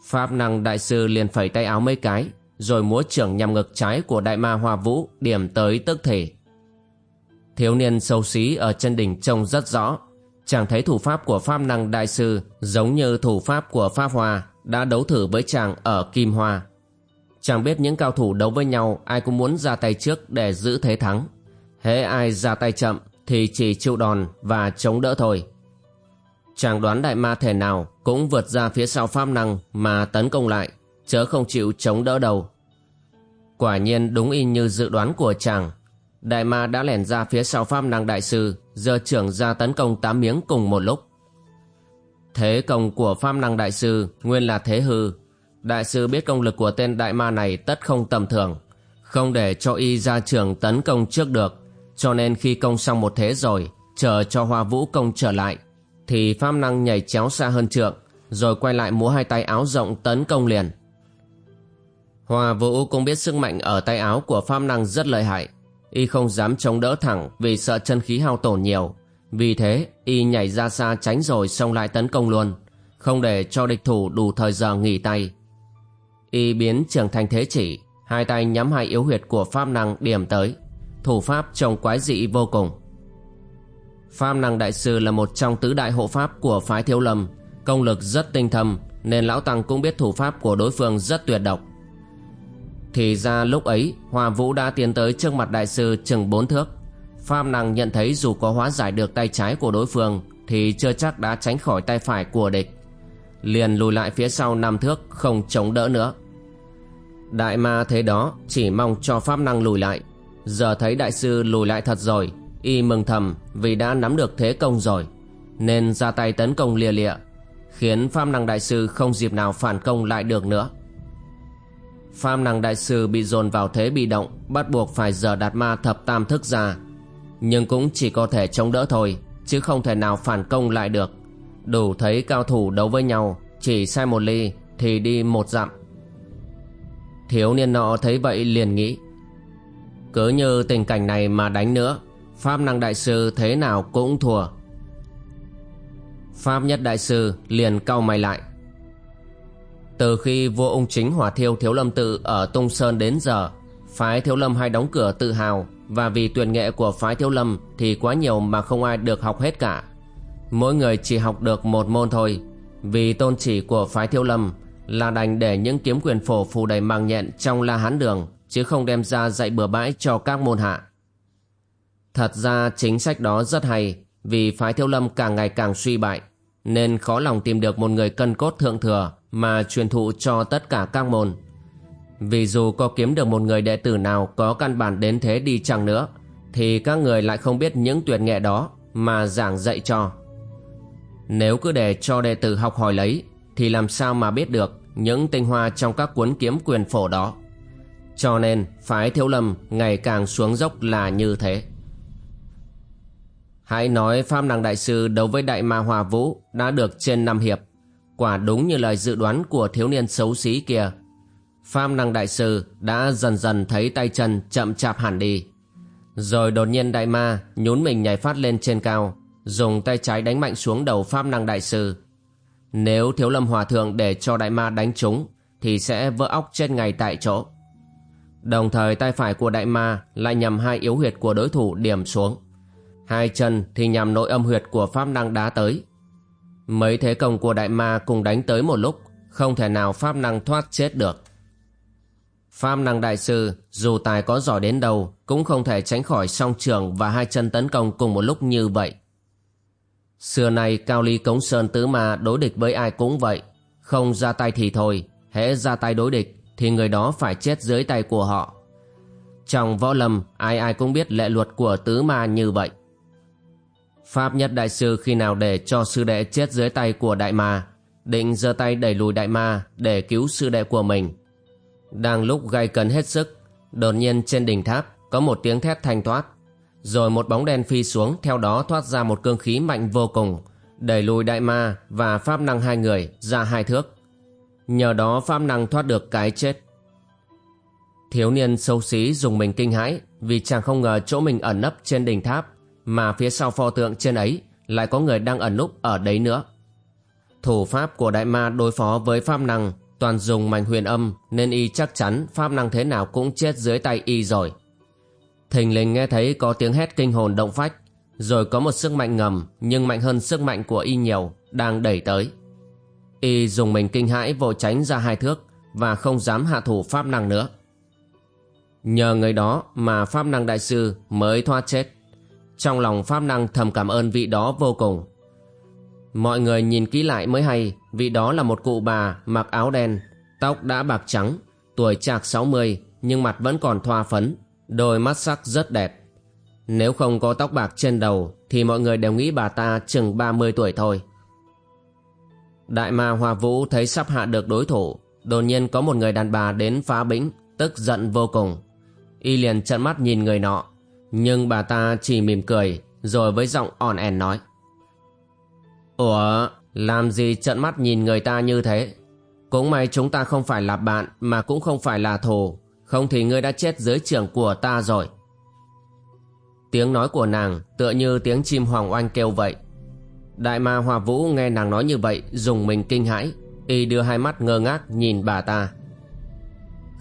Pháp năng đại sư liền phẩy tay áo mấy cái, rồi múa trưởng nhằm ngực trái của đại ma hoa vũ điểm tới tức thể. Thiếu niên sâu xí ở chân đỉnh trông rất rõ, chàng thấy thủ pháp của Pháp năng đại sư giống như thủ pháp của Pháp hòa đã đấu thử với chàng ở Kim Hoa. Chàng biết những cao thủ đấu với nhau ai cũng muốn ra tay trước để giữ thế thắng. Hễ ai ra tay chậm thì chỉ chịu đòn và chống đỡ thôi. Chàng đoán đại ma thể nào cũng vượt ra phía sau pháp năng mà tấn công lại, chớ không chịu chống đỡ đầu. Quả nhiên đúng y như dự đoán của chàng. Đại ma đã lẻn ra phía sau pháp năng đại sư, giờ trưởng ra tấn công tám miếng cùng một lúc. Thế công của pháp năng đại sư nguyên là thế hư. Đại sư biết công lực của tên đại ma này tất không tầm thường. không để cho y ra trường tấn công trước được, cho nên khi công xong một thế rồi, chờ cho Hoa Vũ công trở lại, thì Pháp Năng nhảy chéo xa hơn trượng, rồi quay lại múa hai tay áo rộng tấn công liền. Hoa Vũ cũng biết sức mạnh ở tay áo của Pháp Năng rất lợi hại, y không dám chống đỡ thẳng vì sợ chân khí hao tổn nhiều, vì thế y nhảy ra xa tránh rồi xông lại tấn công luôn, không để cho địch thủ đủ thời giờ nghỉ tay. Y biến trường thành thế chỉ, hai tay nhắm hai yếu huyệt của Pháp Năng điểm tới, thủ pháp trông quái dị vô cùng. Pháp Năng Đại Sư là một trong tứ đại hộ pháp của phái Thiếu Lâm, công lực rất tinh thâm nên Lão Tăng cũng biết thủ pháp của đối phương rất tuyệt độc. Thì ra lúc ấy Hòa Vũ đã tiến tới trước mặt đại sư chừng bốn thước. Pháp năng nhận thấy dù có hóa giải được tay trái của đối phương, Thì chưa chắc đã tránh khỏi tay phải của địch. Liền lùi lại phía sau năm thước, không chống đỡ nữa. Đại ma thế đó chỉ mong cho Pháp năng lùi lại. Giờ thấy đại sư lùi lại thật rồi, Y mừng thầm vì đã nắm được thế công rồi, Nên ra tay tấn công lìa lịa, Khiến Pháp năng đại sư không dịp nào phản công lại được nữa. Pham năng đại sư bị dồn vào thế bị động, Bắt buộc phải giờ đạt ma thập tam thức ra. Nhưng cũng chỉ có thể chống đỡ thôi, Chứ không thể nào phản công lại được. Đủ thấy cao thủ đấu với nhau, Chỉ sai một ly, Thì đi một dặm. Thiếu niên nọ thấy vậy liền nghĩ, Cứ như tình cảnh này mà đánh nữa, Pháp năng đại sư thế nào cũng thua. Pháp nhất đại sư liền cau mày lại từ khi vua ung chính hỏa thiêu thiếu lâm tự ở tung sơn đến giờ, phái thiếu lâm hay đóng cửa tự hào và vì tuyển nghệ của phái thiếu lâm thì quá nhiều mà không ai được học hết cả. Mỗi người chỉ học được một môn thôi, vì tôn chỉ của phái thiếu lâm là đành để những kiếm quyền phổ phù đầy mang nhện trong la hán đường, chứ không đem ra dạy bừa bãi cho các môn hạ. Thật ra chính sách đó rất hay, vì phái thiếu lâm càng ngày càng suy bại, nên khó lòng tìm được một người cân cốt thượng thừa mà truyền thụ cho tất cả các môn. Vì dù có kiếm được một người đệ tử nào có căn bản đến thế đi chăng nữa, thì các người lại không biết những tuyệt nghệ đó mà giảng dạy cho. Nếu cứ để cho đệ tử học hỏi lấy, thì làm sao mà biết được những tinh hoa trong các cuốn kiếm quyền phổ đó. Cho nên, phái thiếu lâm ngày càng xuống dốc là như thế. Hãy nói Pháp Năng Đại Sư đấu với Đại Ma Hòa Vũ đã được trên năm hiệp Quả đúng như lời dự đoán của thiếu niên xấu xí kia. Pham năng đại sư đã dần dần thấy tay chân chậm chạp hẳn đi. Rồi đột nhiên đại ma nhún mình nhảy phát lên trên cao, dùng tay trái đánh mạnh xuống đầu Pham năng đại sư. Nếu thiếu lâm hòa thượng để cho đại ma đánh trúng, thì sẽ vỡ óc chết ngay tại chỗ. Đồng thời tay phải của đại ma lại nhằm hai yếu huyệt của đối thủ điểm xuống. Hai chân thì nhằm nội âm huyệt của pháp năng đá tới, Mấy thế công của đại ma cùng đánh tới một lúc, không thể nào pháp năng thoát chết được. Pháp năng đại sư, dù tài có giỏi đến đâu, cũng không thể tránh khỏi song trường và hai chân tấn công cùng một lúc như vậy. Xưa nay Cao Ly Cống Sơn Tứ Ma đối địch với ai cũng vậy. Không ra tay thì thôi, hễ ra tay đối địch thì người đó phải chết dưới tay của họ. Trong võ lâm, ai ai cũng biết lệ luật của Tứ Ma như vậy. Pháp nhất đại sư khi nào để cho sư đệ chết dưới tay của đại ma, định giơ tay đẩy lùi đại ma để cứu sư đệ của mình. Đang lúc gây cấn hết sức, đột nhiên trên đỉnh tháp có một tiếng thét thanh thoát, rồi một bóng đen phi xuống theo đó thoát ra một cương khí mạnh vô cùng, đẩy lùi đại ma và pháp năng hai người ra hai thước. Nhờ đó pháp năng thoát được cái chết. Thiếu niên xấu xí dùng mình kinh hãi vì chàng không ngờ chỗ mình ẩn nấp trên đỉnh tháp mà phía sau pho tượng trên ấy lại có người đang ẩn núp ở đấy nữa. Thủ pháp của đại ma đối phó với pháp năng toàn dùng mảnh huyền âm nên y chắc chắn pháp năng thế nào cũng chết dưới tay y rồi. Thình lình nghe thấy có tiếng hét kinh hồn động phách, rồi có một sức mạnh ngầm nhưng mạnh hơn sức mạnh của y nhiều đang đẩy tới. Y dùng mình kinh hãi vội tránh ra hai thước và không dám hạ thủ pháp năng nữa. Nhờ người đó mà pháp năng đại sư mới thoát chết. Trong lòng Pháp Năng thầm cảm ơn vị đó vô cùng. Mọi người nhìn kỹ lại mới hay vị đó là một cụ bà mặc áo đen, tóc đã bạc trắng, tuổi chạc 60 nhưng mặt vẫn còn thoa phấn, đôi mắt sắc rất đẹp. Nếu không có tóc bạc trên đầu thì mọi người đều nghĩ bà ta chừng 30 tuổi thôi. Đại ma Hoa Vũ thấy sắp hạ được đối thủ, đột nhiên có một người đàn bà đến phá bĩnh, tức giận vô cùng. Y liền trận mắt nhìn người nọ nhưng bà ta chỉ mỉm cười, Rồi với giọng on ẻn nói. Ủa, Làm gì trợn mắt nhìn người ta như thế? Cũng may chúng ta không phải là bạn, Mà cũng không phải là thù. Không thì ngươi đã chết dưới trường của ta rồi. Tiếng nói của nàng tựa như tiếng chim hoàng oanh kêu vậy. Đại ma Hòa Vũ nghe nàng nói như vậy, dùng mình kinh hãi. Y đưa hai mắt ngơ ngác nhìn bà ta.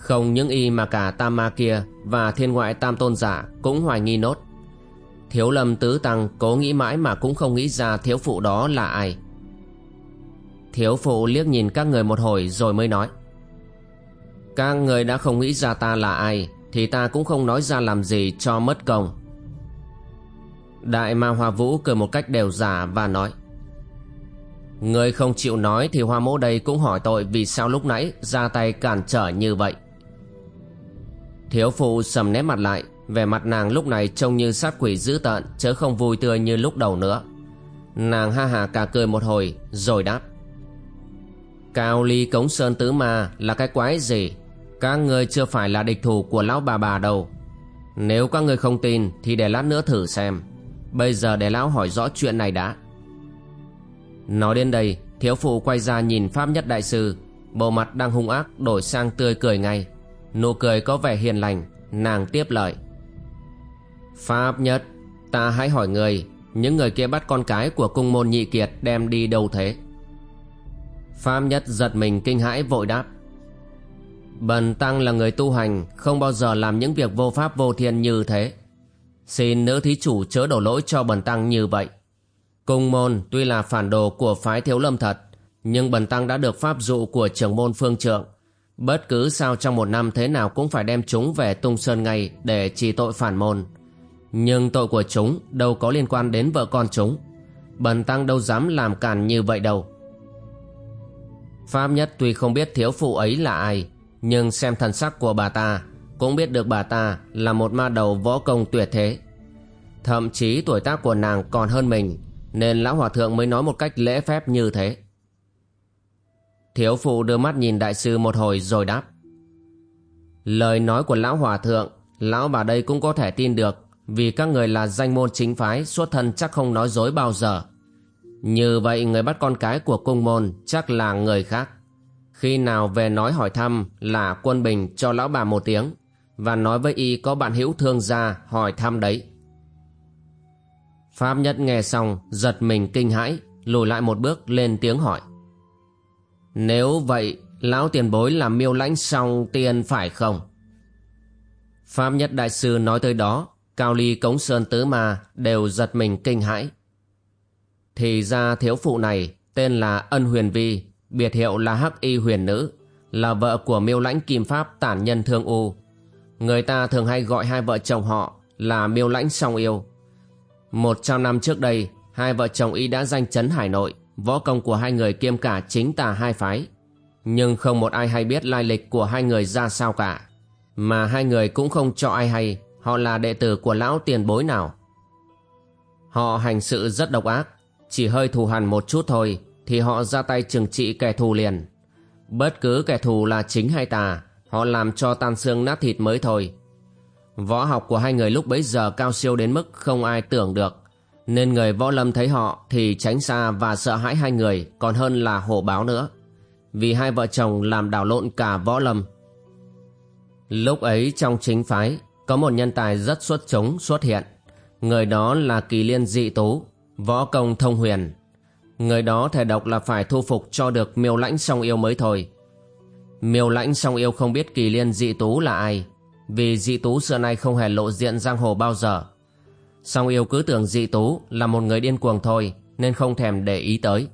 Không những Y mà cả tam ma kia Và thiên ngoại tam tôn giả cũng hoài nghi nốt. Thiếu lâm tứ tăng cố nghĩ mãi mà cũng không nghĩ ra thiếu phụ đó là ai. Thiếu phụ liếc nhìn các người một hồi rồi mới nói, Các người đã không nghĩ ra ta là ai Thì ta cũng không nói ra làm gì cho mất công. Đại ma Hoa Vũ cười một cách đều giả và nói, Người không chịu nói thì Hoa Mỗ đây cũng hỏi tội vì sao lúc nãy ra tay cản trở như vậy. Thiếu phụ sầm nét mặt lại, vẻ mặt nàng lúc này trông như sát quỷ dữ tợn chứ không vui tươi như lúc đầu nữa. Nàng ha hà cả cười một hồi rồi đáp. Cao ly cống sơn tứ ma là cái quái gì? Các người chưa phải là địch thủ của lão bà bà đâu. Nếu các người không tin thì để lát nữa thử xem. Bây giờ để lão hỏi rõ chuyện này đã Nói đến đây Thiếu phụ quay ra nhìn Pháp Nhất Đại Sư Bộ mặt đang hung ác đổi sang tươi cười ngay Nụ cười có vẻ hiền lành Nàng tiếp lời Pháp Nhất Ta hãy hỏi người Những người kia bắt con cái của cung môn nhị kiệt Đem đi đâu thế Pháp Nhất giật mình kinh hãi vội đáp Bần Tăng là người tu hành Không bao giờ làm những việc vô pháp vô thiên như thế Xin nữ thí chủ chớ đổ lỗi cho bần tăng như vậy. Cung môn tuy là phản đồ của phái thiếu lâm thật, nhưng bần tăng đã được pháp dụ của trưởng môn phương trượng. Bất cứ sao trong một năm thế nào cũng phải đem chúng về tung sơn ngay để trì tội phản môn. Nhưng tội của chúng đâu có liên quan đến vợ con chúng. Bần tăng đâu dám làm càn như vậy đâu. Pháp nhất tuy không biết thiếu phụ ấy là ai, nhưng xem thần sắc của bà ta cũng biết được bà ta là một ma đầu võ công tuyệt thế. Thậm chí tuổi tác của nàng còn hơn mình, nên lão hòa thượng mới nói một cách lễ phép như thế. Thiếu phụ đưa mắt nhìn đại sư một hồi rồi đáp. Lời nói của lão hòa thượng, lão bà đây cũng có thể tin được, vì các người là danh môn chính phái, xuất thân chắc không nói dối bao giờ. Như vậy người bắt con cái của cung môn chắc là người khác. Khi nào về nói hỏi thăm là quân bình cho lão bà một tiếng và nói với y có bạn hữu thương gia hỏi thăm đấy. Pháp Nhất nghe xong giật mình kinh hãi lùi lại một bước lên tiếng hỏi. Nếu vậy lão tiền bối làm miêu lãnh xong tiền phải không? Pháp Nhất Đại Sư nói tới đó Cao Ly Cống Sơn Tứ Ma đều giật mình kinh hãi. Thì ra thiếu phụ này tên là Ân Huyền Vi biệt hiệu là Hắc Y Huyền Nữ là vợ của miêu lãnh Kim Pháp tản nhân Thương U Người ta thường hay gọi hai vợ chồng họ là miêu lãnh song yêu. Một trăm năm trước đây, hai vợ chồng y đã danh chấn Hải Nội, võ công của hai người kiêm cả chính tà hai phái. Nhưng không một ai hay biết lai lịch của hai người ra sao cả. Mà hai người cũng không cho ai hay họ là đệ tử của lão tiền bối nào. Họ hành sự rất độc ác, chỉ hơi thù hằn một chút thôi thì họ ra tay trừng trị kẻ thù liền. Bất cứ kẻ thù là chính hay tà Họ làm cho tan xương nát thịt mới thôi Võ học của hai người lúc bấy giờ cao siêu đến mức không ai tưởng được nên người võ lâm thấy họ thì tránh xa và sợ hãi hai người còn hơn là hổ báo nữa. Vì hai vợ chồng làm đảo lộn cả võ lâm. Lúc ấy trong chính phái có một nhân tài rất xuất chúng xuất hiện. Người đó là kỳ liên dị tú, võ công thông huyền. Người đó thể độc là phải thu phục cho được miêu lãnh song yêu mới thôi. Miêu lãnh song yêu không biết kỳ liên dị tú là ai Vì dị tú xưa nay không hề lộ diện giang hồ bao giờ. Song yêu cứ tưởng dị tú là một người điên cuồng thôi, Nên không thèm để ý tới.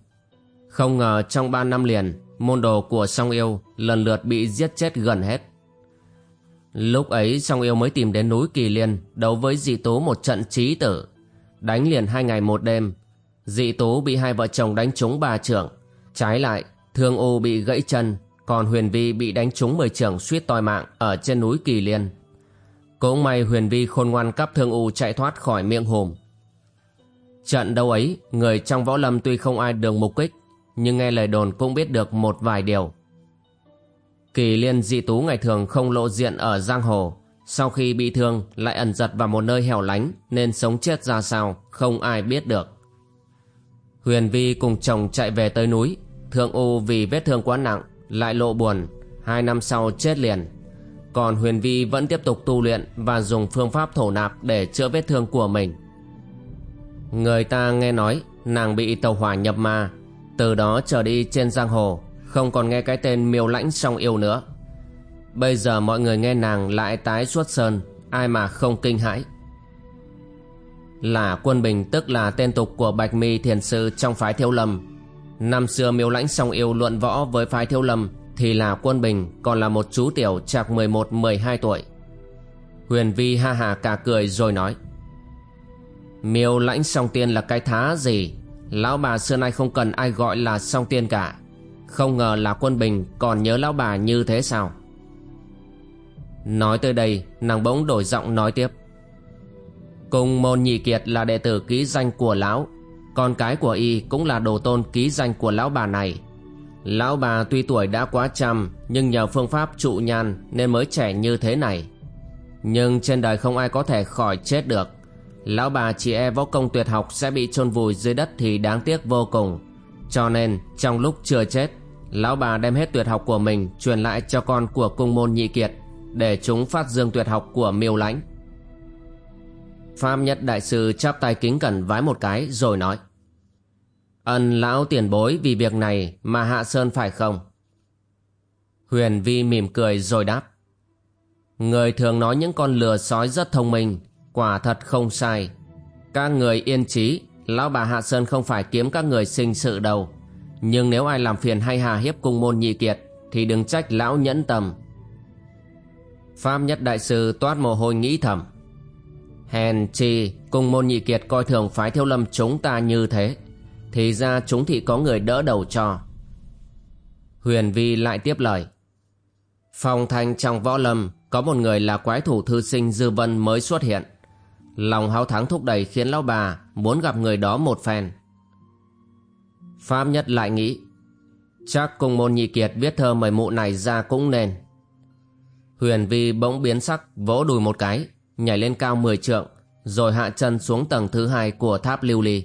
Không ngờ trong ba năm liền, Môn đồ của song yêu lần lượt bị giết chết gần hết. Lúc ấy song yêu mới tìm đến núi Kỳ Liên Đấu với dị tú một trận trí tử. Đánh liền hai ngày một đêm, Dị tú bị hai vợ chồng đánh trúng ba trưởng. Trái lại, Thương U bị gãy chân, còn Huyền Vi bị đánh trúng mười trưởng suýt toi mạng ở trên núi Kỳ Liên. Cũng may Huyền Vi khôn ngoan cắp thương u chạy thoát khỏi miệng hùm. Trận đấu ấy, người trong võ lâm tuy không ai đường mục kích, nhưng nghe lời đồn cũng biết được một vài điều. Kỳ Liên dị tú ngày thường không lộ diện ở giang hồ, Sau khi bị thương lại ẩn giật vào một nơi hẻo lánh nên sống chết ra sao không ai biết được. Huyền Vi cùng chồng chạy về tới núi, Thượng U vì vết thương quá nặng lại lộ buồn, hai năm sau chết liền. Còn Huyền Vi vẫn tiếp tục tu luyện và dùng phương pháp thổ nạp để chữa vết thương của mình. Người ta nghe nói nàng bị tàu hỏa nhập ma, từ đó trở đi trên giang hồ, không còn nghe cái tên miêu lãnh song yêu nữa. Bây giờ mọi người nghe nàng lại tái xuất sơn Ai mà không kinh hãi Là quân bình tức là tên tục của Bạch Mi Thiền Sư trong phái Thiêu Lâm Năm xưa miêu lãnh song yêu luận võ với phái Thiêu Lâm thì là quân bình, còn là một chú tiểu chạc 11-12 tuổi. Huyền Vi ha hà cả cười rồi nói, Miêu lãnh song tiên là cái thá gì? Lão bà xưa nay không cần ai gọi là song tiên cả. Không ngờ là quân bình, còn nhớ lão bà như thế sao? Nói tới đây, nàng bỗng đổi giọng nói tiếp, Cùng môn nhị kiệt là đệ tử ký danh của lão, Con cái của y cũng là đồ tôn ký danh của lão bà này. Lão bà tuy tuổi đã quá trăm, Nhưng nhờ phương pháp trụ nhan nên mới trẻ như thế này. Nhưng trên đời không ai có thể khỏi chết được. Lão bà chỉ e võ công tuyệt học sẽ bị chôn vùi dưới đất thì đáng tiếc vô cùng. Cho nên, trong lúc chưa chết, Lão bà đem hết tuyệt học của mình truyền lại cho con của cung môn nhị kiệt để chúng phát dương tuyệt học của miêu lãnh. Pháp nhất đại sư chắp tay kính cẩn vái một cái rồi nói. Ân lão tiền bối vì việc này mà hạ sơn phải không? Huyền Vi mỉm cười rồi đáp. Người thường nói những con lừa sói rất thông minh, Quả thật không sai. Các người yên trí Lão bà Hạ Sơn không phải kiếm các người sinh sự đâu. Nhưng nếu ai làm phiền hay hà hiếp cung môn nhị kiệt Thì đừng trách lão nhẫn tâm. Pháp nhất đại sư toát mồ hôi nghĩ thầm. Hèn chi Cung môn nhị kiệt coi thường phái thiêu lâm chúng ta như thế. Thì ra chúng thị có người đỡ đầu cho. Huyền Vi lại tiếp lời. Phong thanh trong võ lâm Có một người là quái thủ thư sinh Dư Vân mới xuất hiện. Lòng háo thắng thúc đẩy khiến lão bà Muốn gặp người đó một phen. Pháp nhất lại nghĩ Chắc cùng môn nhị kiệt viết thơ mời mụ này ra cũng nên. Huyền Vi bỗng biến sắc vỗ đùi một cái, nhảy lên cao 10 trượng, rồi hạ chân xuống tầng thứ hai của tháp lưu ly.